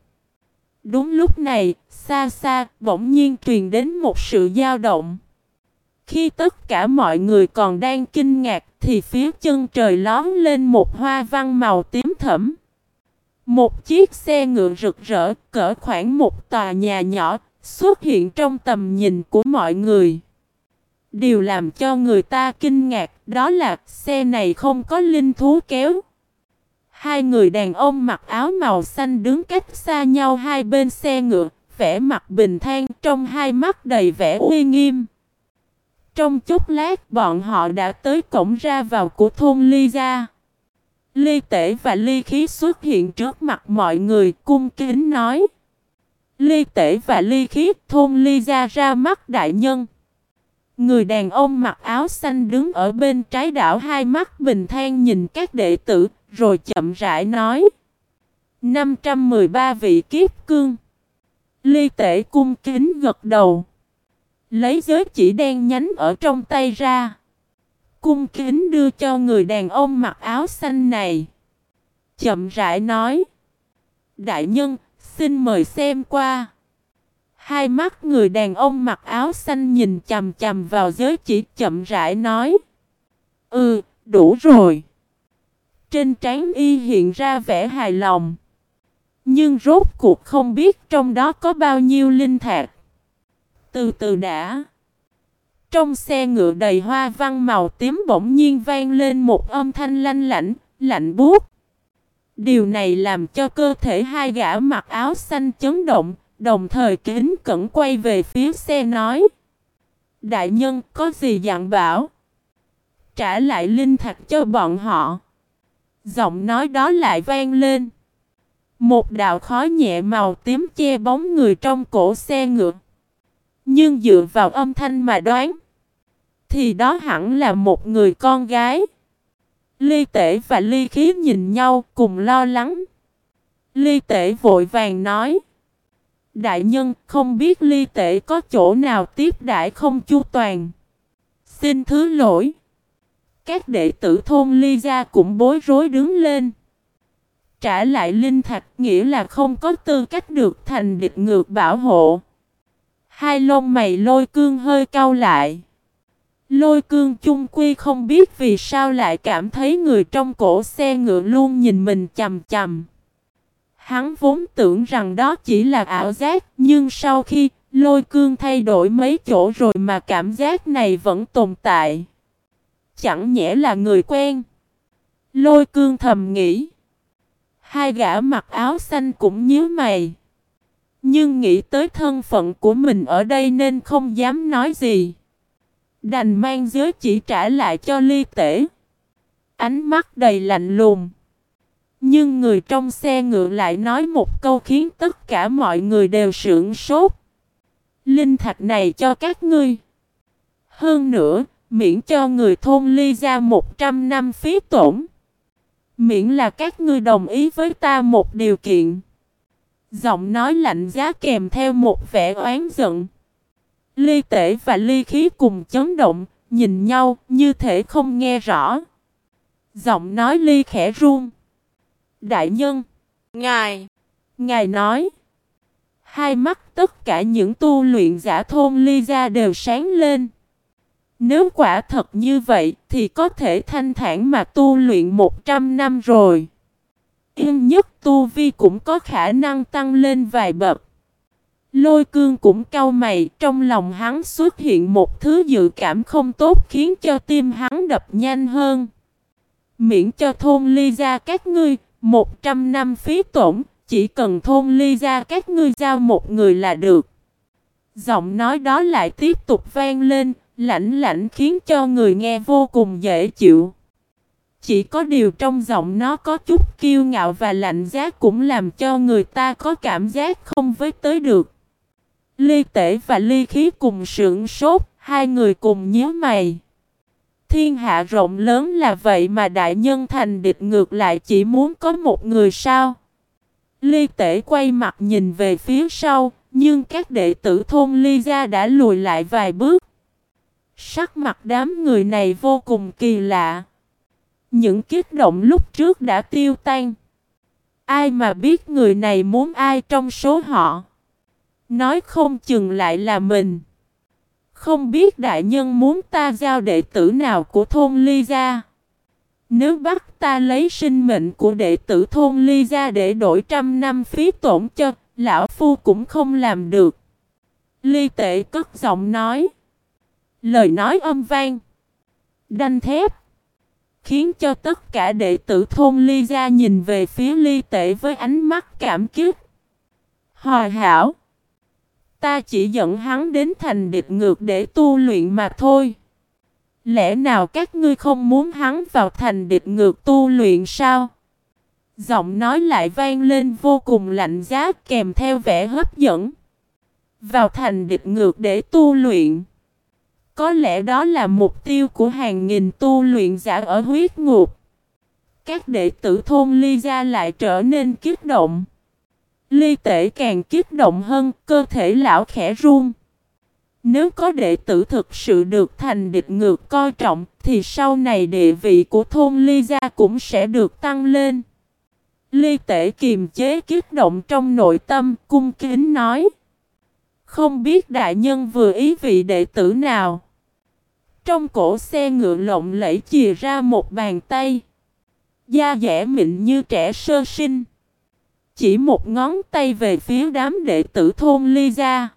Đúng lúc này, xa xa, bỗng nhiên truyền đến một sự dao động. Khi tất cả mọi người còn đang kinh ngạc, thì phía chân trời lón lên một hoa văn màu tím thẫm. Một chiếc xe ngựa rực rỡ, cỡ khoảng một tòa nhà nhỏ, xuất hiện trong tầm nhìn của mọi người. Điều làm cho người ta kinh ngạc đó là xe này không có linh thú kéo. Hai người đàn ông mặc áo màu xanh đứng cách xa nhau hai bên xe ngựa, vẻ mặt bình thản trong hai mắt đầy vẻ uy nghiêm. Trong chốc lát bọn họ đã tới cổng ra vào của thôn Ly Gia. Ly Tể và Ly Khí xuất hiện trước mặt mọi người cung kính nói. Ly tể và ly khiết thôn ly ra ra mắt đại nhân. Người đàn ông mặc áo xanh đứng ở bên trái đảo hai mắt bình than nhìn các đệ tử, rồi chậm rãi nói. 513 vị kiếp cương. Ly tể cung kính gật đầu. Lấy giới chỉ đen nhánh ở trong tay ra. Cung kính đưa cho người đàn ông mặc áo xanh này. Chậm rãi nói. Đại nhân, Xin mời xem qua. Hai mắt người đàn ông mặc áo xanh nhìn chầm chầm vào giới chỉ chậm rãi nói. Ừ, đủ rồi. Trên trán y hiện ra vẻ hài lòng. Nhưng rốt cuộc không biết trong đó có bao nhiêu linh thạc Từ từ đã. Trong xe ngựa đầy hoa văn màu tím bỗng nhiên vang lên một âm thanh lanh lảnh, lạnh buốt. Điều này làm cho cơ thể hai gã mặc áo xanh chấn động, đồng thời kính cẩn quay về phía xe nói. Đại nhân có gì dặn bảo? Trả lại linh thạch cho bọn họ. Giọng nói đó lại vang lên. Một đạo khói nhẹ màu tím che bóng người trong cổ xe ngựa. Nhưng dựa vào âm thanh mà đoán. Thì đó hẳn là một người con gái. Ly tể và ly khí nhìn nhau cùng lo lắng. Ly tể vội vàng nói. Đại nhân, không biết ly tể có chỗ nào tiếp đãi không chu toàn. Xin thứ lỗi. Các đệ tử thôn ly gia cũng bối rối đứng lên. Trả lại linh thạch nghĩa là không có tư cách được thành địch ngược bảo hộ. Hai lông mày lôi cương hơi cau lại. Lôi cương chung quy không biết vì sao lại cảm thấy người trong cổ xe ngựa luôn nhìn mình chầm chầm. Hắn vốn tưởng rằng đó chỉ là ảo giác, nhưng sau khi lôi cương thay đổi mấy chỗ rồi mà cảm giác này vẫn tồn tại. Chẳng nhẽ là người quen. Lôi cương thầm nghĩ. Hai gã mặc áo xanh cũng nhíu mày. Nhưng nghĩ tới thân phận của mình ở đây nên không dám nói gì. Đành mang giới chỉ trả lại cho ly tể. Ánh mắt đầy lạnh lùng. Nhưng người trong xe ngựa lại nói một câu khiến tất cả mọi người đều sưởng sốt. Linh thạch này cho các ngươi. Hơn nữa, miễn cho người thôn ly ra 100 năm phí tổn. Miễn là các ngươi đồng ý với ta một điều kiện. Giọng nói lạnh giá kèm theo một vẻ oán giận. Ly tể và ly khí cùng chấn động, nhìn nhau như thể không nghe rõ. Giọng nói ly khẽ run. Đại nhân, ngài, ngài nói. Hai mắt tất cả những tu luyện giả thôn ly ra đều sáng lên. Nếu quả thật như vậy thì có thể thanh thản mà tu luyện 100 năm rồi. Yên nhất tu vi cũng có khả năng tăng lên vài bậc. Lôi cương cũng cau mày, trong lòng hắn xuất hiện một thứ dự cảm không tốt khiến cho tim hắn đập nhanh hơn. Miễn cho thôn ly ra các ngươi, 100 năm phí tổn, chỉ cần thôn ly ra các ngươi giao một người là được. Giọng nói đó lại tiếp tục vang lên, lạnh lạnh khiến cho người nghe vô cùng dễ chịu. Chỉ có điều trong giọng nó có chút kiêu ngạo và lạnh giá cũng làm cho người ta có cảm giác không với tới được. Ly tể và ly khí cùng sưởng sốt, hai người cùng nhớ mày. Thiên hạ rộng lớn là vậy mà đại nhân thành địch ngược lại chỉ muốn có một người sao. Ly tể quay mặt nhìn về phía sau, nhưng các đệ tử thôn ly gia đã lùi lại vài bước. Sắc mặt đám người này vô cùng kỳ lạ. Những kích động lúc trước đã tiêu tan. Ai mà biết người này muốn ai trong số họ. Nói không chừng lại là mình. Không biết đại nhân muốn ta giao đệ tử nào của thôn Ly Gia. Nếu bắt ta lấy sinh mệnh của đệ tử thôn Ly Gia để đổi trăm năm phí tổn cho, lão phu cũng không làm được. Ly tệ cất giọng nói. Lời nói âm vang. Đanh thép. Khiến cho tất cả đệ tử thôn Ly Gia nhìn về phía Ly tệ với ánh mắt cảm kích. Hòa hảo. Ta chỉ dẫn hắn đến thành địch ngược để tu luyện mà thôi. Lẽ nào các ngươi không muốn hắn vào thành địch ngược tu luyện sao? Giọng nói lại vang lên vô cùng lạnh giá, kèm theo vẻ hấp dẫn. Vào thành địch ngược để tu luyện. Có lẽ đó là mục tiêu của hàng nghìn tu luyện giả ở huyết ngục. Các đệ tử thôn ly gia lại trở nên kích động. Ly tể càng kích động hơn, cơ thể lão khẽ run. Nếu có đệ tử thực sự được thành địch ngược coi trọng, thì sau này địa vị của thôn Ly Gia cũng sẽ được tăng lên. Ly tể kiềm chế kích động trong nội tâm, cung kính nói. Không biết đại nhân vừa ý vị đệ tử nào. Trong cổ xe ngựa lộng lẫy chìa ra một bàn tay. Da dẻ mịn như trẻ sơ sinh. Chỉ một ngón tay về phía đám đệ tử thôn ly ra.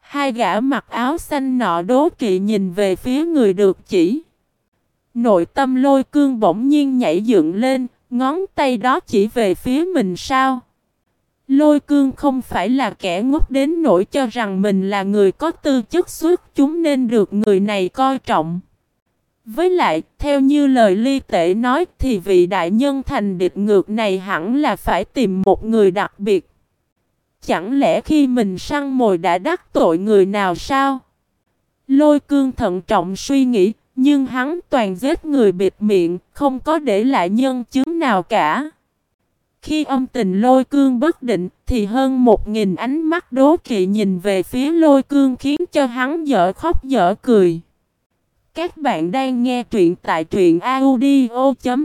Hai gã mặc áo xanh nọ đố kỵ nhìn về phía người được chỉ. Nội tâm lôi cương bỗng nhiên nhảy dựng lên, ngón tay đó chỉ về phía mình sao? Lôi cương không phải là kẻ ngốc đến nỗi cho rằng mình là người có tư chất xuất chúng nên được người này coi trọng. Với lại, theo như lời ly tể nói thì vị đại nhân thành địch ngược này hẳn là phải tìm một người đặc biệt. Chẳng lẽ khi mình săn mồi đã đắc tội người nào sao? Lôi cương thận trọng suy nghĩ, nhưng hắn toàn giết người bịt miệng, không có để lại nhân chứng nào cả. Khi âm tình lôi cương bất định, thì hơn một nghìn ánh mắt đố kỵ nhìn về phía lôi cương khiến cho hắn dở khóc dở cười. Các bạn đang nghe truyện tại truyện audio.fiz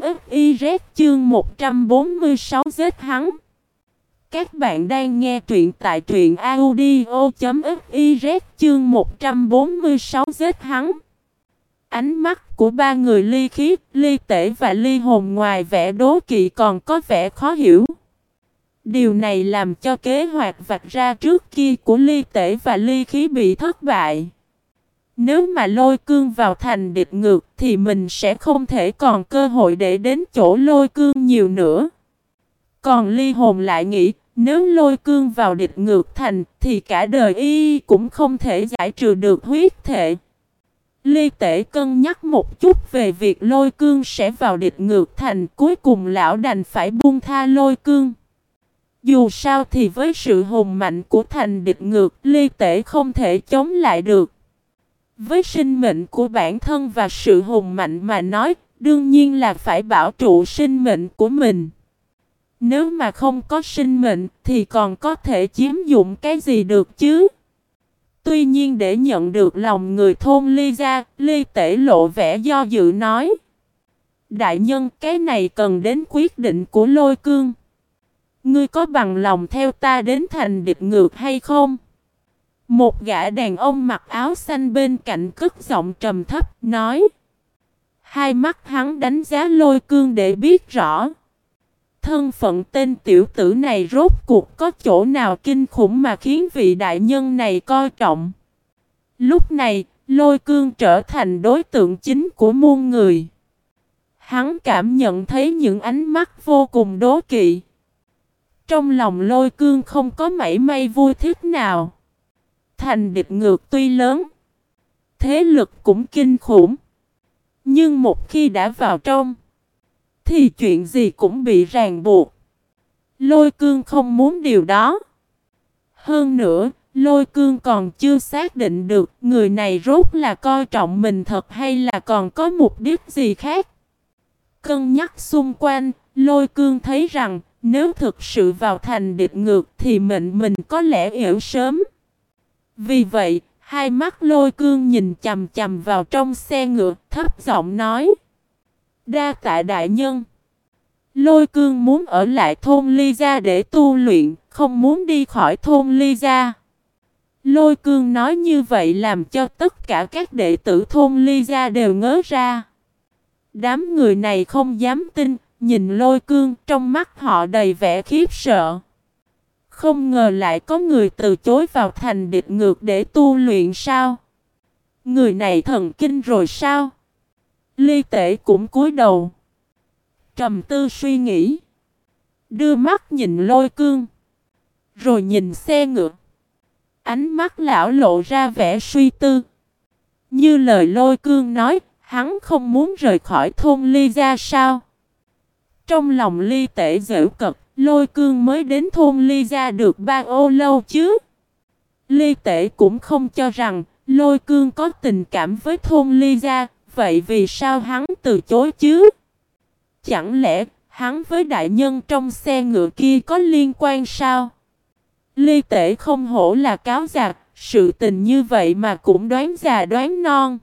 chương 146 giết hắn. Các bạn đang nghe truyện tại truyện audio.fiz chương 146 giết hắn. Ánh mắt của ba người ly khí, ly tể và ly hồn ngoài vẻ đố kỵ còn có vẻ khó hiểu. Điều này làm cho kế hoạch vạch ra trước kia của ly tể và ly khí bị thất bại. Nếu mà lôi cương vào thành địch ngược thì mình sẽ không thể còn cơ hội để đến chỗ lôi cương nhiều nữa. Còn ly hồn lại nghĩ, nếu lôi cương vào địch ngược thành thì cả đời y cũng không thể giải trừ được huyết thể. Ly tể cân nhắc một chút về việc lôi cương sẽ vào địch ngược thành, cuối cùng lão đành phải buông tha lôi cương. Dù sao thì với sự hùng mạnh của thành địch ngược, ly tể không thể chống lại được. Với sinh mệnh của bản thân và sự hùng mạnh mà nói, đương nhiên là phải bảo trụ sinh mệnh của mình. Nếu mà không có sinh mệnh thì còn có thể chiếm dụng cái gì được chứ? Tuy nhiên để nhận được lòng người thôn ly ra, ly tể lộ vẻ do dự nói. Đại nhân cái này cần đến quyết định của lôi cương. Ngươi có bằng lòng theo ta đến thành địch ngược hay không? Một gã đàn ông mặc áo xanh bên cạnh cất giọng trầm thấp nói. Hai mắt hắn đánh giá lôi cương để biết rõ. Thân phận tên tiểu tử này rốt cuộc có chỗ nào kinh khủng mà khiến vị đại nhân này coi trọng. Lúc này, lôi cương trở thành đối tượng chính của muôn người. Hắn cảm nhận thấy những ánh mắt vô cùng đố kỵ. Trong lòng lôi cương không có mảy may vui thích nào. Thành địch ngược tuy lớn, thế lực cũng kinh khủng. Nhưng một khi đã vào trong, thì chuyện gì cũng bị ràng buộc. Lôi cương không muốn điều đó. Hơn nữa, lôi cương còn chưa xác định được người này rốt là coi trọng mình thật hay là còn có mục đích gì khác. Cân nhắc xung quanh, lôi cương thấy rằng nếu thực sự vào thành địch ngược thì mệnh mình có lẽ hiểu sớm. Vì vậy, hai mắt lôi cương nhìn chầm chầm vào trong xe ngựa, thấp giọng nói. Đa tạ đại nhân. Lôi cương muốn ở lại thôn ly gia để tu luyện, không muốn đi khỏi thôn ly gia. Lôi cương nói như vậy làm cho tất cả các đệ tử thôn ly gia đều ngớ ra. Đám người này không dám tin, nhìn lôi cương trong mắt họ đầy vẻ khiếp sợ. Không ngờ lại có người từ chối vào thành địch ngược để tu luyện sao? Người này thần kinh rồi sao? Ly tể cũng cúi đầu. Trầm tư suy nghĩ. Đưa mắt nhìn lôi cương. Rồi nhìn xe ngựa. Ánh mắt lão lộ ra vẻ suy tư. Như lời lôi cương nói, hắn không muốn rời khỏi thôn ly ra sao? Trong lòng ly tể dễu cật, lôi cương mới đến thôn ly ra được ba ô lâu chứ. Ly tể cũng không cho rằng lôi cương có tình cảm với thôn ly ra, vậy vì sao hắn từ chối chứ? Chẳng lẽ hắn với đại nhân trong xe ngựa kia có liên quan sao? Ly tể không hổ là cáo giặc, sự tình như vậy mà cũng đoán già đoán non.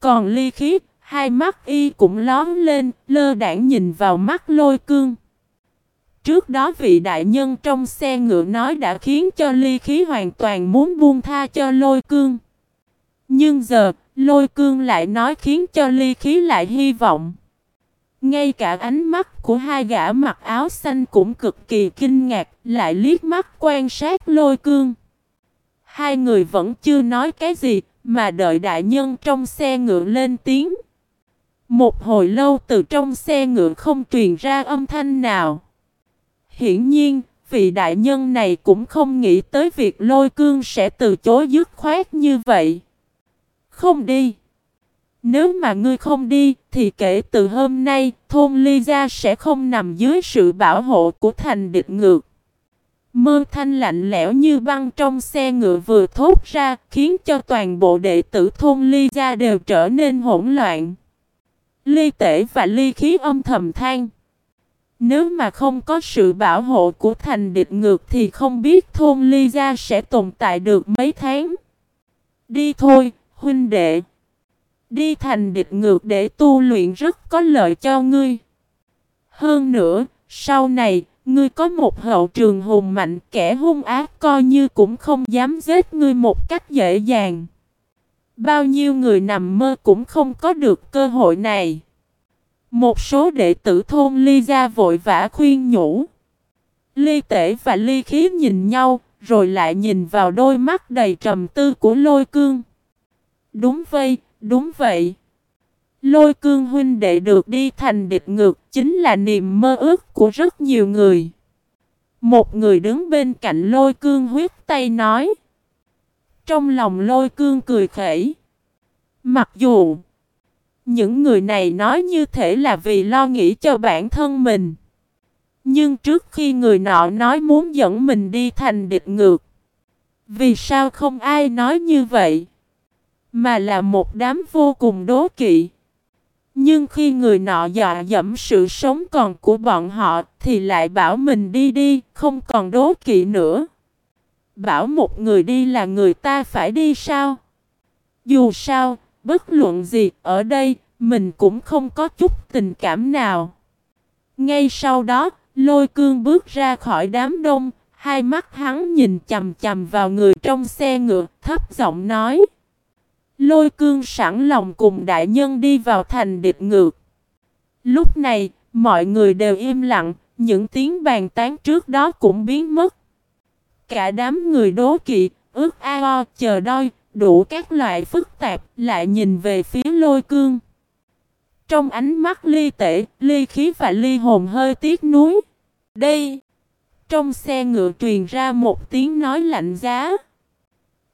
Còn ly khiếp hai mắt y cũng lóm lên, lơ đảng nhìn vào mắt lôi cương. Trước đó vị đại nhân trong xe ngựa nói đã khiến cho ly khí hoàn toàn muốn buông tha cho lôi cương. Nhưng giờ, lôi cương lại nói khiến cho ly khí lại hy vọng. Ngay cả ánh mắt của hai gã mặc áo xanh cũng cực kỳ kinh ngạc, lại liếc mắt quan sát lôi cương. Hai người vẫn chưa nói cái gì, mà đợi đại nhân trong xe ngựa lên tiếng. Một hồi lâu từ trong xe ngựa không truyền ra âm thanh nào. Hiển nhiên, vị đại nhân này cũng không nghĩ tới việc lôi cương sẽ từ chối dứt khoát như vậy. Không đi. Nếu mà ngươi không đi, thì kể từ hôm nay, thôn Ly Gia sẽ không nằm dưới sự bảo hộ của thành địch ngược. Mơ thanh lạnh lẽo như băng trong xe ngựa vừa thốt ra, khiến cho toàn bộ đệ tử thôn Ly Gia đều trở nên hỗn loạn. Ly tể và ly khí âm thầm than. Nếu mà không có sự bảo hộ của thành địch ngược thì không biết thôn Ly Gia sẽ tồn tại được mấy tháng. Đi thôi, huynh đệ. Đi thành địch ngược để tu luyện rất có lợi cho ngươi. Hơn nữa, sau này, ngươi có một hậu trường hùng mạnh kẻ hung ác coi như cũng không dám giết ngươi một cách dễ dàng. Bao nhiêu người nằm mơ cũng không có được cơ hội này. Một số đệ tử thôn Ly Gia vội vã khuyên nhủ. Ly Tể và Ly Khí nhìn nhau, rồi lại nhìn vào đôi mắt đầy trầm tư của lôi cương. Đúng vậy, đúng vậy. Lôi cương huynh đệ được đi thành địch ngược chính là niềm mơ ước của rất nhiều người. Một người đứng bên cạnh lôi cương huyết tay nói. Trong lòng lôi cương cười khẩy. Mặc dù những người này nói như thể là vì lo nghĩ cho bản thân mình. Nhưng trước khi người nọ nói muốn dẫn mình đi thành địch ngược. Vì sao không ai nói như vậy? Mà là một đám vô cùng đố kỵ. Nhưng khi người nọ dọa dẫm sự sống còn của bọn họ thì lại bảo mình đi đi, không còn đố kỵ nữa. Bảo một người đi là người ta phải đi sao? Dù sao, bất luận gì ở đây, mình cũng không có chút tình cảm nào. Ngay sau đó, lôi cương bước ra khỏi đám đông, hai mắt hắn nhìn chầm chầm vào người trong xe ngựa, thấp giọng nói. Lôi cương sẵn lòng cùng đại nhân đi vào thành địch ngược. Lúc này, mọi người đều im lặng, những tiếng bàn tán trước đó cũng biến mất. Cả đám người đố kỵ, ước ao, chờ đôi, đủ các loại phức tạp, lại nhìn về phía lôi cương. Trong ánh mắt ly tể, ly khí và ly hồn hơi tiếc nuối. Đây! Trong xe ngựa truyền ra một tiếng nói lạnh giá.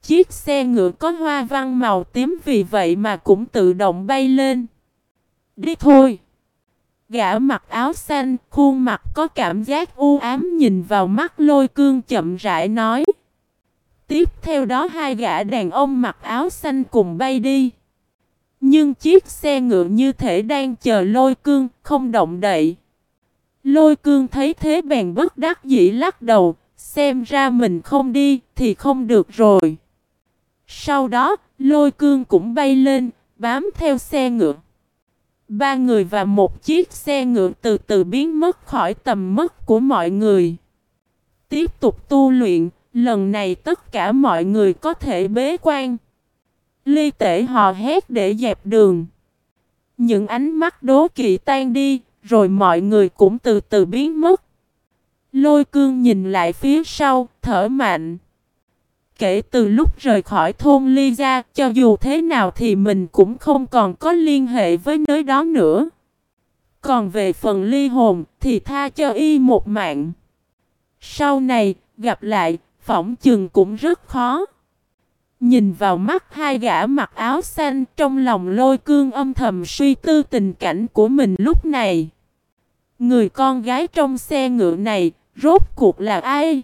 Chiếc xe ngựa có hoa văn màu tím vì vậy mà cũng tự động bay lên. Đi thôi! Gã mặc áo xanh, khuôn mặt có cảm giác u ám nhìn vào mắt lôi cương chậm rãi nói. Tiếp theo đó hai gã đàn ông mặc áo xanh cùng bay đi. Nhưng chiếc xe ngựa như thể đang chờ lôi cương, không động đậy. Lôi cương thấy thế bèn bất đắc dĩ lắc đầu, xem ra mình không đi thì không được rồi. Sau đó, lôi cương cũng bay lên, bám theo xe ngựa. Ba người và một chiếc xe ngựa từ từ biến mất khỏi tầm mắt của mọi người. Tiếp tục tu luyện, lần này tất cả mọi người có thể bế quan. Ly tể hò hét để dẹp đường. Những ánh mắt đố kỵ tan đi, rồi mọi người cũng từ từ biến mất. Lôi cương nhìn lại phía sau, thở mạnh. Kể từ lúc rời khỏi thôn Ly ra cho dù thế nào thì mình cũng không còn có liên hệ với nơi đó nữa. Còn về phần ly hồn, thì tha cho y một mạng. Sau này, gặp lại, phỏng chừng cũng rất khó. Nhìn vào mắt hai gã mặc áo xanh trong lòng lôi cương âm thầm suy tư tình cảnh của mình lúc này. Người con gái trong xe ngựa này, rốt cuộc là ai?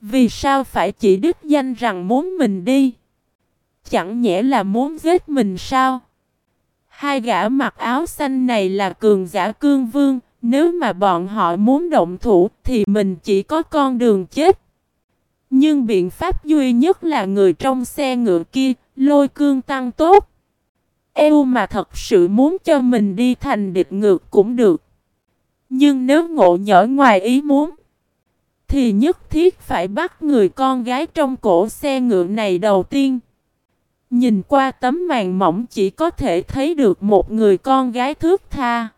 Vì sao phải chỉ đích danh rằng muốn mình đi? Chẳng nhẽ là muốn giết mình sao? Hai gã mặc áo xanh này là cường giả cương vương, nếu mà bọn họ muốn động thủ thì mình chỉ có con đường chết. Nhưng biện pháp duy nhất là người trong xe ngựa kia, lôi cương tăng tốt. Eo mà thật sự muốn cho mình đi thành địch ngược cũng được. Nhưng nếu ngộ nhỡ ngoài ý muốn, thì nhất thiết phải bắt người con gái trong cổ xe ngựa này đầu tiên. Nhìn qua tấm màn mỏng chỉ có thể thấy được một người con gái thước tha.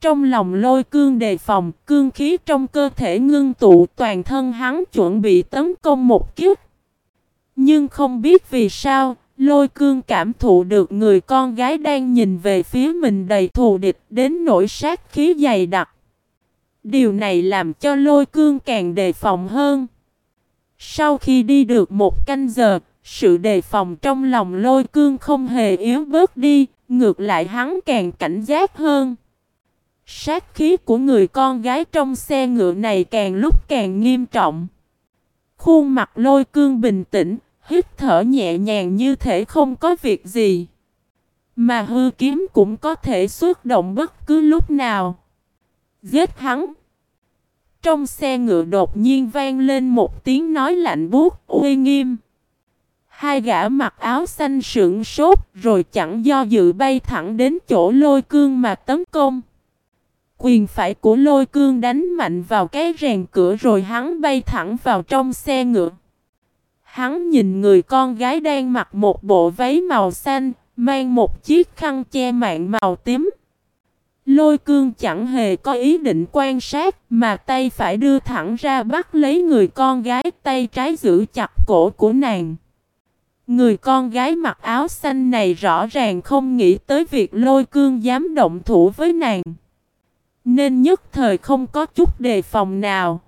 Trong lòng lôi cương đề phòng, cương khí trong cơ thể ngưng tụ toàn thân hắn chuẩn bị tấn công một kiếp. Nhưng không biết vì sao, lôi cương cảm thụ được người con gái đang nhìn về phía mình đầy thù địch đến nỗi sát khí dày đặc. Điều này làm cho lôi cương càng đề phòng hơn. Sau khi đi được một canh giờ, sự đề phòng trong lòng lôi cương không hề yếu bớt đi, ngược lại hắn càng cảnh giác hơn. Sát khí của người con gái trong xe ngựa này càng lúc càng nghiêm trọng. Khuôn mặt lôi cương bình tĩnh, hít thở nhẹ nhàng như thể không có việc gì. Mà hư kiếm cũng có thể xuất động bất cứ lúc nào. Giết hắn. Trong xe ngựa đột nhiên vang lên một tiếng nói lạnh buốt uy nghiêm. Hai gã mặc áo xanh sững sốt rồi chẳng do dự bay thẳng đến chỗ lôi cương mà tấn công. Quyền phải của lôi cương đánh mạnh vào cái rèn cửa rồi hắn bay thẳng vào trong xe ngựa. Hắn nhìn người con gái đang mặc một bộ váy màu xanh, mang một chiếc khăn che mạng màu tím. Lôi cương chẳng hề có ý định quan sát mà tay phải đưa thẳng ra bắt lấy người con gái tay trái giữ chặt cổ của nàng. Người con gái mặc áo xanh này rõ ràng không nghĩ tới việc lôi cương dám động thủ với nàng. Nên nhất thời không có chút đề phòng nào.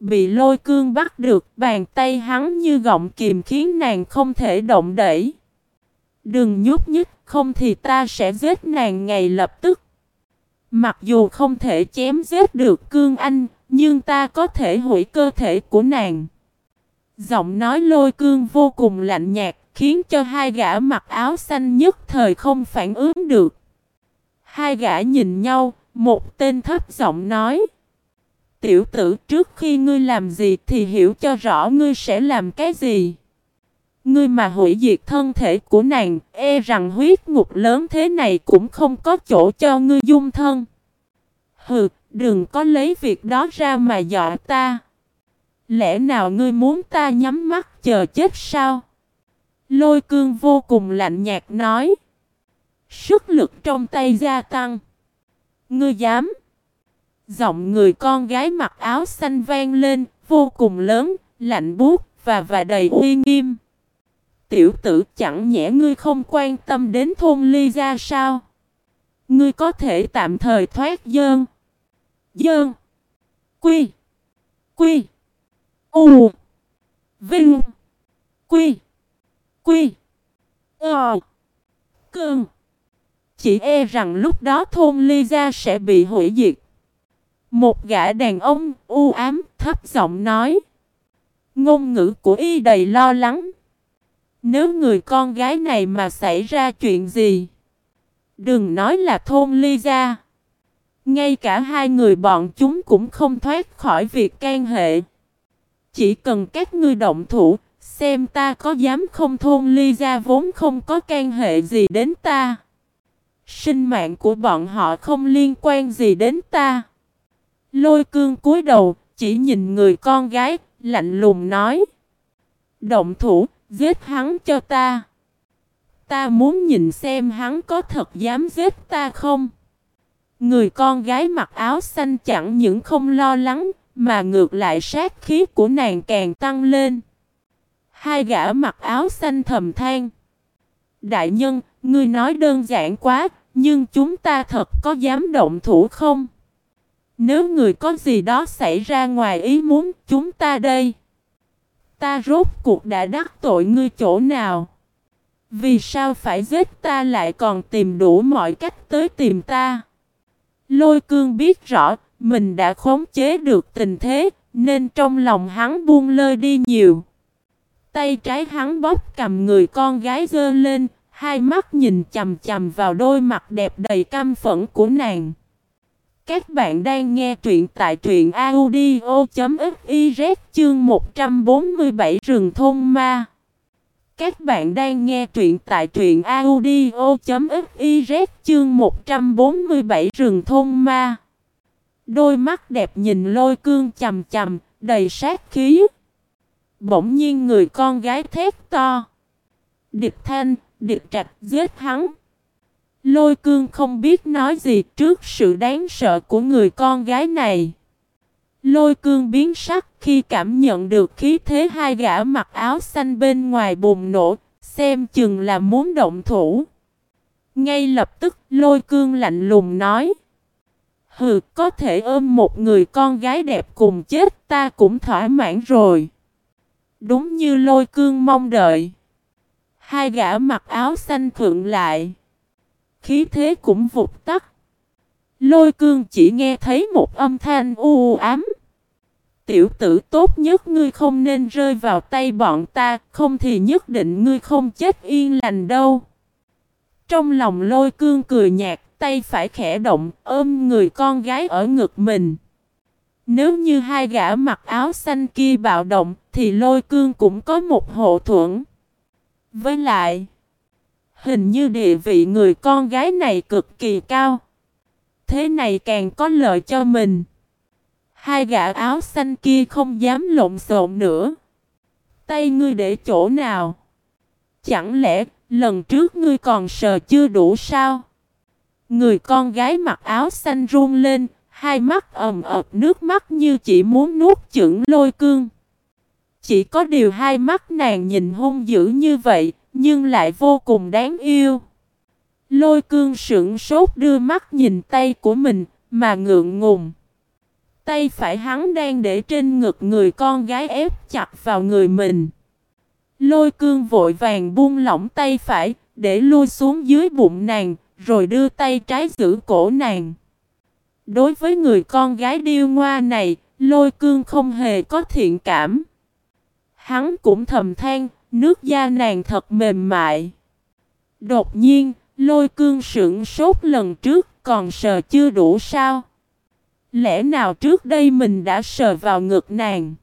Bị lôi cương bắt được bàn tay hắn như gọng kìm khiến nàng không thể động đẩy. Đừng nhúc nhích không thì ta sẽ giết nàng ngay lập tức. Mặc dù không thể chém giết được cương anh, nhưng ta có thể hủy cơ thể của nàng. Giọng nói lôi cương vô cùng lạnh nhạt, khiến cho hai gã mặc áo xanh nhất thời không phản ứng được. Hai gã nhìn nhau, một tên thấp giọng nói. Tiểu tử trước khi ngươi làm gì thì hiểu cho rõ ngươi sẽ làm cái gì. Ngươi mà hủy diệt thân thể của nàng, e rằng huyết ngục lớn thế này cũng không có chỗ cho ngươi dung thân. Hừ, đừng có lấy việc đó ra mà dọa ta. Lẽ nào ngươi muốn ta nhắm mắt chờ chết sao? Lôi cương vô cùng lạnh nhạt nói. Sức lực trong tay gia tăng. Ngươi dám? Giọng người con gái mặc áo xanh vang lên, vô cùng lớn, lạnh buốt và và đầy uy nghiêm. Tiểu tử chẳng nhẽ ngươi không quan tâm đến thôn ly ra sao? Ngươi có thể tạm thời thoát dơn. Dơn. Quy. Quy. U. Vinh. Quy. Quy. Ờ. Cường. Chỉ e rằng lúc đó thôn ly gia sẽ bị hủy diệt. Một gã đàn ông u ám thấp giọng nói. Ngôn ngữ của y đầy lo lắng. Nếu người con gái này mà xảy ra chuyện gì? Đừng nói là thôn ly gia. Ngay cả hai người bọn chúng cũng không thoát khỏi việc can hệ. Chỉ cần các ngươi động thủ, xem ta có dám không thôn ly gia vốn không có can hệ gì đến ta. Sinh mạng của bọn họ không liên quan gì đến ta. Lôi cương cúi đầu, chỉ nhìn người con gái, lạnh lùng nói. Động thủ, giết hắn cho ta. Ta muốn nhìn xem hắn có thật dám giết ta không. Người con gái mặc áo xanh chẳng những không lo lắng, mà ngược lại sát khí của nàng càng tăng lên. Hai gã mặc áo xanh thầm than. Đại nhân, ngươi nói đơn giản quá, nhưng chúng ta thật có dám động thủ không? Nếu người có gì đó xảy ra ngoài ý muốn chúng ta đây. Ta rốt cuộc đã đắc tội ngươi chỗ nào? Vì sao phải giết ta lại còn tìm đủ mọi cách tới tìm ta? Lôi cương biết rõ, mình đã khống chế được tình thế, nên trong lòng hắn buông lơi đi nhiều. Tay trái hắn bóp cầm người con gái dơ lên, hai mắt nhìn chầm chầm vào đôi mặt đẹp đầy căm phẫn của nàng. Các bạn đang nghe truyện tại truyện audio.fiz chương 147 rừng thôn ma. Các bạn đang nghe truyện tại truyện audio.fiz chương 147 rừng thôn ma. Đôi mắt đẹp nhìn lôi cương chầm chầm, đầy sát khí. Bỗng nhiên người con gái thét to. Địch thanh, địch trạch giết hắn. Lôi cương không biết nói gì trước sự đáng sợ của người con gái này. Lôi cương biến sắc khi cảm nhận được khí thế hai gã mặc áo xanh bên ngoài bùng nổ, xem chừng là muốn động thủ. Ngay lập tức lôi cương lạnh lùng nói. Hừ, có thể ôm một người con gái đẹp cùng chết ta cũng thỏa mãn rồi. Đúng như lôi cương mong đợi. Hai gã mặc áo xanh thượng lại. Khí thế cũng vụt tắt. Lôi cương chỉ nghe thấy một âm thanh u ám. Tiểu tử tốt nhất ngươi không nên rơi vào tay bọn ta, không thì nhất định ngươi không chết yên lành đâu. Trong lòng lôi cương cười nhạt, tay phải khẽ động, ôm người con gái ở ngực mình. Nếu như hai gã mặc áo xanh kia bạo động, thì lôi cương cũng có một hộ thuẫn. Với lại, hình như địa vị người con gái này cực kỳ cao. Thế này càng có lợi cho mình. Hai gã áo xanh kia không dám lộn xộn nữa. Tay ngươi để chỗ nào? Chẳng lẽ lần trước ngươi còn sờ chưa đủ sao? Người con gái mặc áo xanh run lên, hai mắt ầm ập nước mắt như chỉ muốn nuốt chửng lôi cương. Chỉ có điều hai mắt nàng nhìn hung dữ như vậy, nhưng lại vô cùng đáng yêu. Lôi cương sững sốt đưa mắt nhìn tay của mình, mà ngượng ngùng. Tay phải hắn đang để trên ngực người con gái ép chặt vào người mình. Lôi cương vội vàng buông lỏng tay phải, để lui xuống dưới bụng nàng, rồi đưa tay trái giữ cổ nàng. Đối với người con gái điêu ngoa này, lôi cương không hề có thiện cảm. Hắn cũng thầm than, nước da nàng thật mềm mại. Đột nhiên, lôi cương sững sốt lần trước còn sờ chưa đủ sao? Lẽ nào trước đây mình đã sờ vào ngực nàng?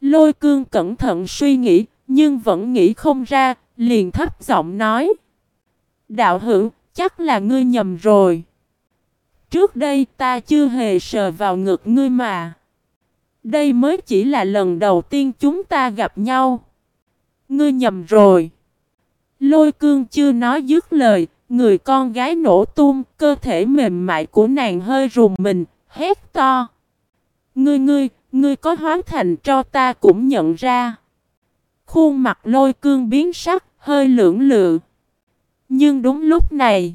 Lôi cương cẩn thận suy nghĩ, nhưng vẫn nghĩ không ra, liền thấp giọng nói. Đạo hữu, chắc là ngươi nhầm rồi. Trước đây ta chưa hề sờ vào ngực ngươi mà. Đây mới chỉ là lần đầu tiên chúng ta gặp nhau. Ngươi nhầm rồi. Lôi cương chưa nói dứt lời, người con gái nổ tung, cơ thể mềm mại của nàng hơi rùng mình, hét to. Ngươi ngươi, ngươi có hóa thành cho ta cũng nhận ra. Khuôn mặt lôi cương biến sắc, hơi lưỡng lự. Nhưng đúng lúc này,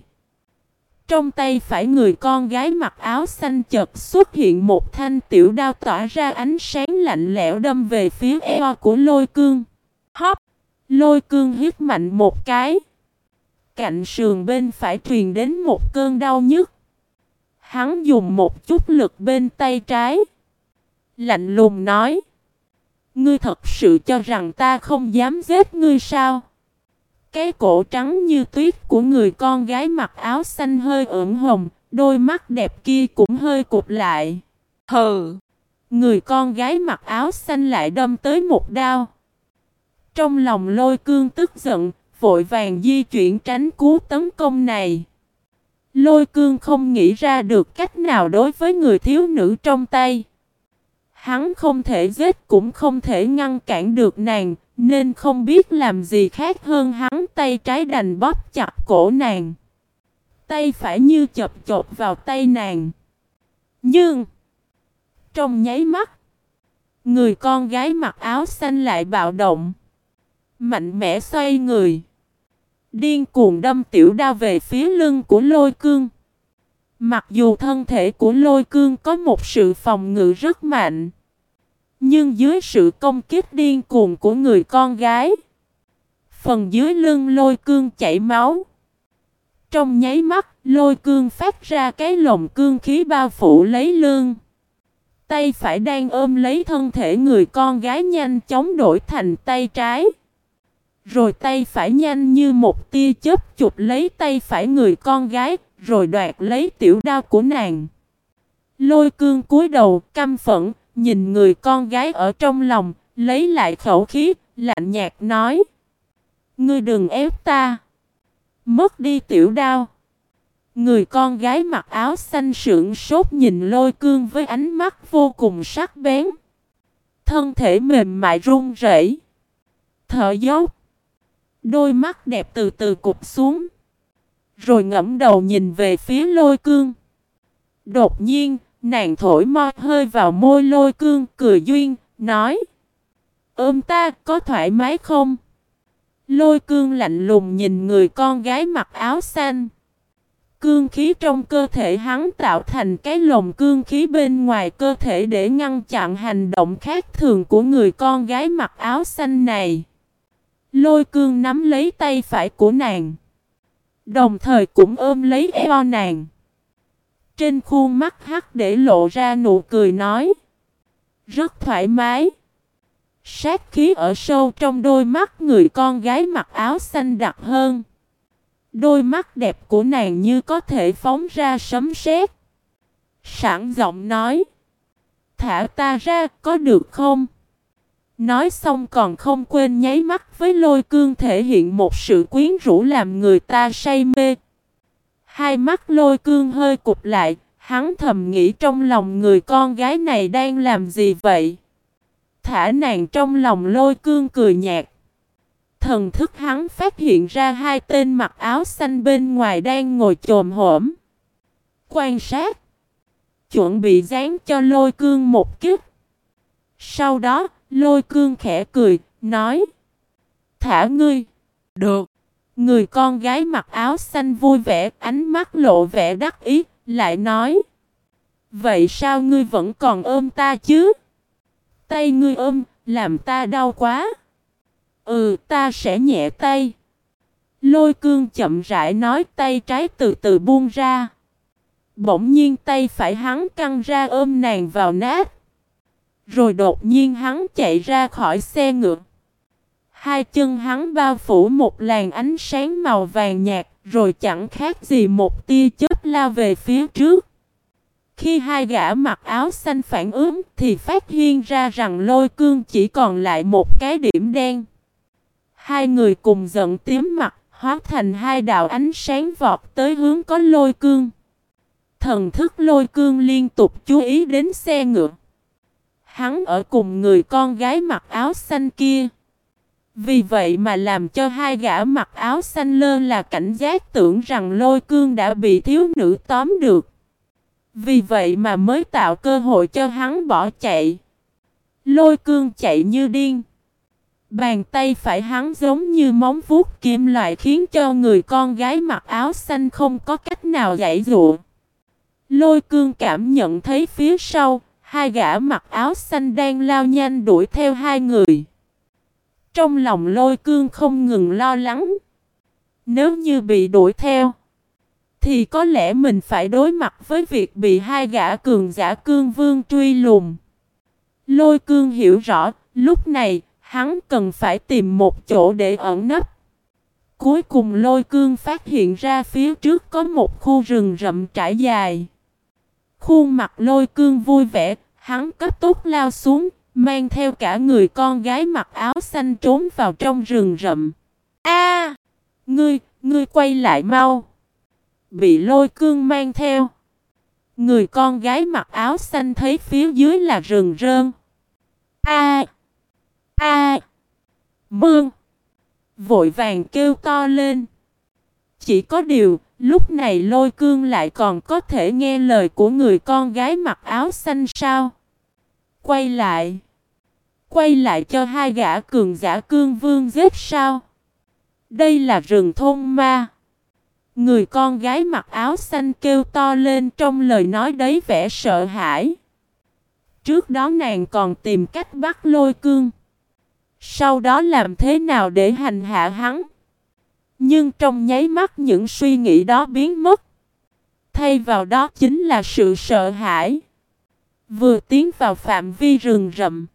trong tay phải người con gái mặc áo xanh chật xuất hiện một thanh tiểu đao tỏa ra ánh sáng lạnh lẽo đâm về phía eo của lôi cương. Hóp! Lôi cương hít mạnh một cái. Cạnh sườn bên phải truyền đến một cơn đau nhức. Hắn dùng một chút lực bên tay trái. Lạnh lùng nói. Ngươi thật sự cho rằng ta không dám giết ngươi sao? Cái cổ trắng như tuyết của người con gái mặc áo xanh hơi ửng hồng, đôi mắt đẹp kia cũng hơi cụp lại. Hừ! Người con gái mặc áo xanh lại đâm tới một đao. Trong lòng lôi cương tức giận, vội vàng di chuyển tránh cú tấn công này. Lôi cương không nghĩ ra được cách nào đối với người thiếu nữ trong tay. Hắn không thể giết cũng không thể ngăn cản được nàng, nên không biết làm gì khác hơn hắn tay trái đành bóp chặt cổ nàng. Tay phải như chập chộp vào tay nàng. Nhưng, trong nháy mắt, người con gái mặc áo xanh lại bạo động. Mạnh mẽ xoay người. Điên cuồng đâm tiểu đao về phía lưng của lôi cương. Mặc dù thân thể của lôi cương có một sự phòng ngự rất mạnh. Nhưng dưới sự công kích điên cuồng của người con gái. Phần dưới lưng lôi cương chảy máu. Trong nháy mắt, lôi cương phát ra cái lồng cương khí bao phủ lấy lương. Tay phải đang ôm lấy thân thể người con gái nhanh chóng đổi thành tay trái. Rồi tay phải nhanh như một tia chớp chụp lấy tay phải người con gái, rồi đoạt lấy tiểu đao của nàng. Lôi cương cúi đầu, căm phẫn, nhìn người con gái ở trong lòng, lấy lại khẩu khí, lạnh nhạt nói. Ngươi đừng ép ta. Mất đi tiểu đao. Người con gái mặc áo xanh sượng sốt nhìn lôi cương với ánh mắt vô cùng sắc bén. Thân thể mềm mại run rẩy, Thở dốc. Đôi mắt đẹp từ từ cụp xuống. Rồi ngẫm đầu nhìn về phía lôi cương. Đột nhiên, nàng thổi mo hơi vào môi lôi cương cười duyên, nói Ôm ta có thoải mái không? Lôi cương lạnh lùng nhìn người con gái mặc áo xanh. Cương khí trong cơ thể hắn tạo thành cái lồng cương khí bên ngoài cơ thể để ngăn chặn hành động khác thường của người con gái mặc áo xanh này. Lôi cương nắm lấy tay phải của nàng. Đồng thời cũng ôm lấy eo nàng. Trên khuôn mắt hắt để lộ ra nụ cười nói. Rất thoải mái. Sát khí ở sâu trong đôi mắt người con gái mặc áo xanh đặc hơn. Đôi mắt đẹp của nàng như có thể phóng ra sấm sét. Sẵn giọng nói. Thả ta ra, có được không? Nói xong còn không quên nháy mắt với lôi cương thể hiện một sự quyến rũ làm người ta say mê. Hai mắt lôi cương hơi cụp lại, hắn thầm nghĩ trong lòng người con gái này đang làm gì vậy? Thả nàng trong lòng lôi cương cười nhạt. Thần thức hắn phát hiện ra hai tên mặc áo xanh bên ngoài đang ngồi chồm hổm. Quan sát. Chuẩn bị dán cho lôi cương một kiếp. Sau đó, lôi cương khẽ cười, nói. Thả ngươi. Được. Người con gái mặc áo xanh vui vẻ, ánh mắt lộ vẻ đắc ý, lại nói. Vậy sao ngươi vẫn còn ôm ta chứ? Tay ngươi ôm, làm ta đau quá. Ừ, ta sẽ nhẹ tay. Lôi cương chậm rãi nói tay trái từ từ buông ra. Bỗng nhiên tay phải hắn căng ra ôm nàng vào nát. Rồi đột nhiên hắn chạy ra khỏi xe ngựa. Hai chân hắn bao phủ một làn ánh sáng màu vàng nhạt, rồi chẳng khác gì một tia chớp lao về phía trước. Khi hai gã mặc áo xanh phản ứng thì phát hiện ra rằng lôi cương chỉ còn lại một cái điểm đen. Hai người cùng giận tím mặt, hóa thành hai đạo ánh sáng vọt tới hướng có lôi cương. Thần thức lôi cương liên tục chú ý đến xe ngựa. Hắn ở cùng người con gái mặc áo xanh kia. Vì vậy mà làm cho hai gã mặc áo xanh lơ là cảnh giác tưởng rằng lôi cương đã bị thiếu nữ tóm được. Vì vậy mà mới tạo cơ hội cho hắn bỏ chạy. Lôi cương chạy như điên. Bàn tay phải hắn giống như móng vuốt kim loại khiến cho người con gái mặc áo xanh không có cách nào giải dụa. Lôi cương cảm nhận thấy phía sau, hai gã mặc áo xanh đang lao nhanh đuổi theo hai người. Trong lòng lôi cương không ngừng lo lắng. Nếu như bị đuổi theo, thì có lẽ mình phải đối mặt với việc bị hai gã cường giả cương vương truy lùng. Lôi cương hiểu rõ, lúc này, hắn cần phải tìm một chỗ để ẩn nấp. Cuối cùng lôi cương phát hiện ra phía trước có một khu rừng rậm trải dài. Khuôn mặt lôi cương vui vẻ, hắn cấp tốc lao xuống, mang theo cả người con gái mặc áo xanh trốn vào trong rừng rậm. A, Ngươi, ngươi quay lại mau! Bị lôi cương mang theo. Người con gái mặc áo xanh thấy phía dưới là rừng rơn. A! A! Mương! Vội vàng kêu to lên. Chỉ có điều, lúc này lôi cương lại còn có thể nghe lời của người con gái mặc áo xanh sao? Quay lại. Quay lại cho hai gã cường giả cương vương giết sao? Đây là rừng thôn ma. Người con gái mặc áo xanh kêu to lên trong lời nói đấy vẻ sợ hãi. Trước đó nàng còn tìm cách bắt lôi cương. Sau đó làm thế nào để hành hạ hắn. Nhưng trong nháy mắt những suy nghĩ đó biến mất. Thay vào đó chính là sự sợ hãi. Vừa tiến vào phạm vi rừng rậm.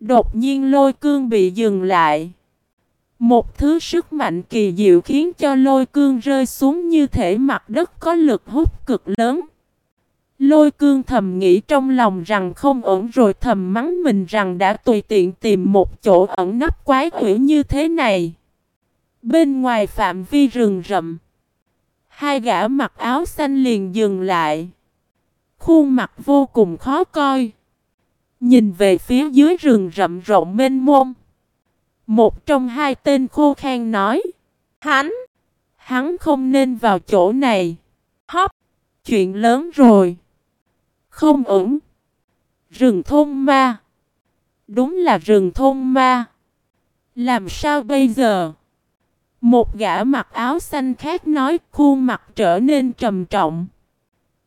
Đột nhiên lôi cương bị dừng lại. Một thứ sức mạnh kỳ diệu khiến cho lôi cương rơi xuống như thể mặt đất có lực hút cực lớn. Lôi cương thầm nghĩ trong lòng rằng không ổn rồi thầm mắng mình rằng đã tùy tiện tìm một chỗ ẩn nấp quái quỷ như thế này. Bên ngoài phạm vi rừng rậm, hai gã mặc áo xanh liền dừng lại. Khuôn mặt vô cùng khó coi. Nhìn về phía dưới rừng rậm rộng mênh mông. Một trong hai tên khô khan nói. Hắn! Hắn không nên vào chỗ này. Hóc! Chuyện lớn rồi. Không ổn. Rừng thôn ma. Đúng là rừng thôn ma. Làm sao bây giờ? Một gã mặc áo xanh khác nói, khuôn mặt trở nên trầm trọng.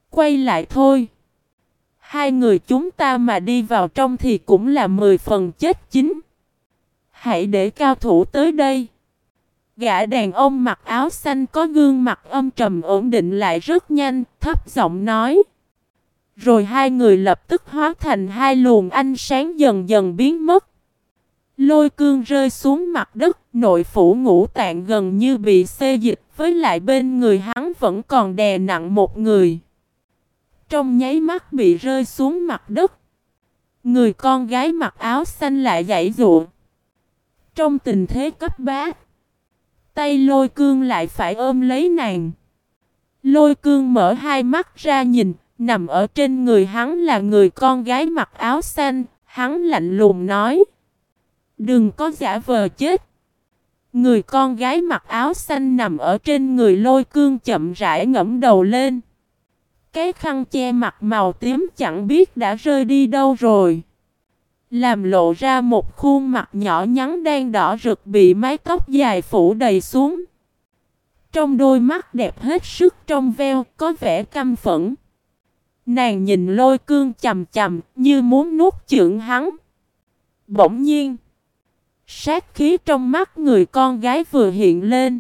Quay lại thôi. Hai người chúng ta mà đi vào trong thì cũng là mười phần chết chính. Hãy để cao thủ tới đây. Gã đàn ông mặc áo xanh có gương mặt âm trầm ổn định lại rất nhanh, thấp giọng nói. Rồi hai người lập tức hóa thành hai luồng ánh sáng dần dần biến mất. Lôi cương rơi xuống mặt đất, nội phủ ngũ tạng gần như bị xê dịch, với lại bên người hắn vẫn còn đè nặng một người. Trong nháy mắt bị rơi xuống mặt đất. Người con gái mặc áo xanh lại dãy dụa. Trong tình thế cấp bát, tay lôi cương lại phải ôm lấy nàng. Lôi cương mở hai mắt ra nhìn, nằm ở trên người hắn là người con gái mặc áo xanh, hắn lạnh lùng nói. Đừng có giả vờ chết. Người con gái mặc áo xanh nằm ở trên người lôi cương chậm rãi ngẫm đầu lên. Cái khăn che mặt màu tím chẳng biết đã rơi đi đâu rồi. Làm lộ ra một khuôn mặt nhỏ nhắn đang đỏ rực bị mái tóc dài phủ đầy xuống. Trong đôi mắt đẹp hết sức trong veo, có vẻ căm phẫn. Nàng nhìn lôi cương chầm chầm, như muốn nuốt chửng hắn. Bỗng nhiên, sát khí trong mắt người con gái vừa hiện lên.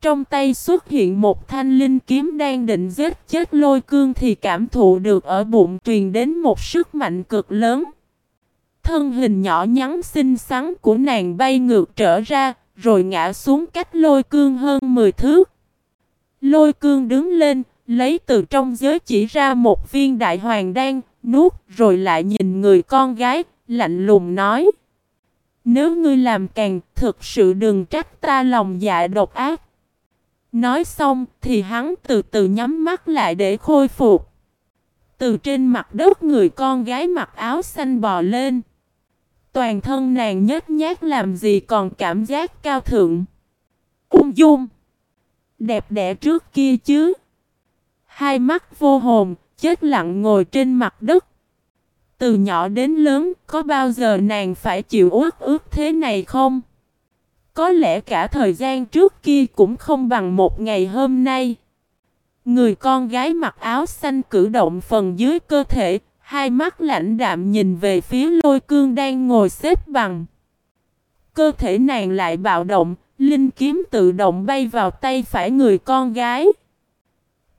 Trong tay xuất hiện một thanh linh kiếm đang định giết chết lôi cương thì cảm thụ được ở bụng truyền đến một sức mạnh cực lớn. Thân hình nhỏ nhắn xinh xắn của nàng bay ngược trở ra, rồi ngã xuống cách lôi cương hơn 10 thước. Lôi cương đứng lên, lấy từ trong giới chỉ ra một viên đại hoàng đan, nuốt rồi lại nhìn người con gái, lạnh lùng nói. Nếu ngươi làm càng, thực sự đừng trách ta lòng dạ độc ác. Nói xong thì hắn từ từ nhắm mắt lại để khôi phục. Từ trên mặt đất người con gái mặc áo xanh bò lên. Toàn thân nàng nhếch nhác làm gì còn cảm giác cao thượng. Ung dung. Đẹp đẽ trước kia chứ. Hai mắt vô hồn, chết lặng ngồi trên mặt đất. Từ nhỏ đến lớn, có bao giờ nàng phải chịu uất ước thế này không? Có lẽ cả thời gian trước kia cũng không bằng một ngày hôm nay. Người con gái mặc áo xanh cử động phần dưới cơ thể, hai mắt lạnh đạm nhìn về phía lôi cương đang ngồi xếp bằng. Cơ thể nàng lại bạo động, linh kiếm tự động bay vào tay phải người con gái.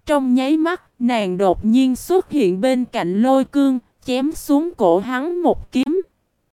Trong nháy mắt, nàng đột nhiên xuất hiện bên cạnh lôi cương, chém xuống cổ hắn một kiếm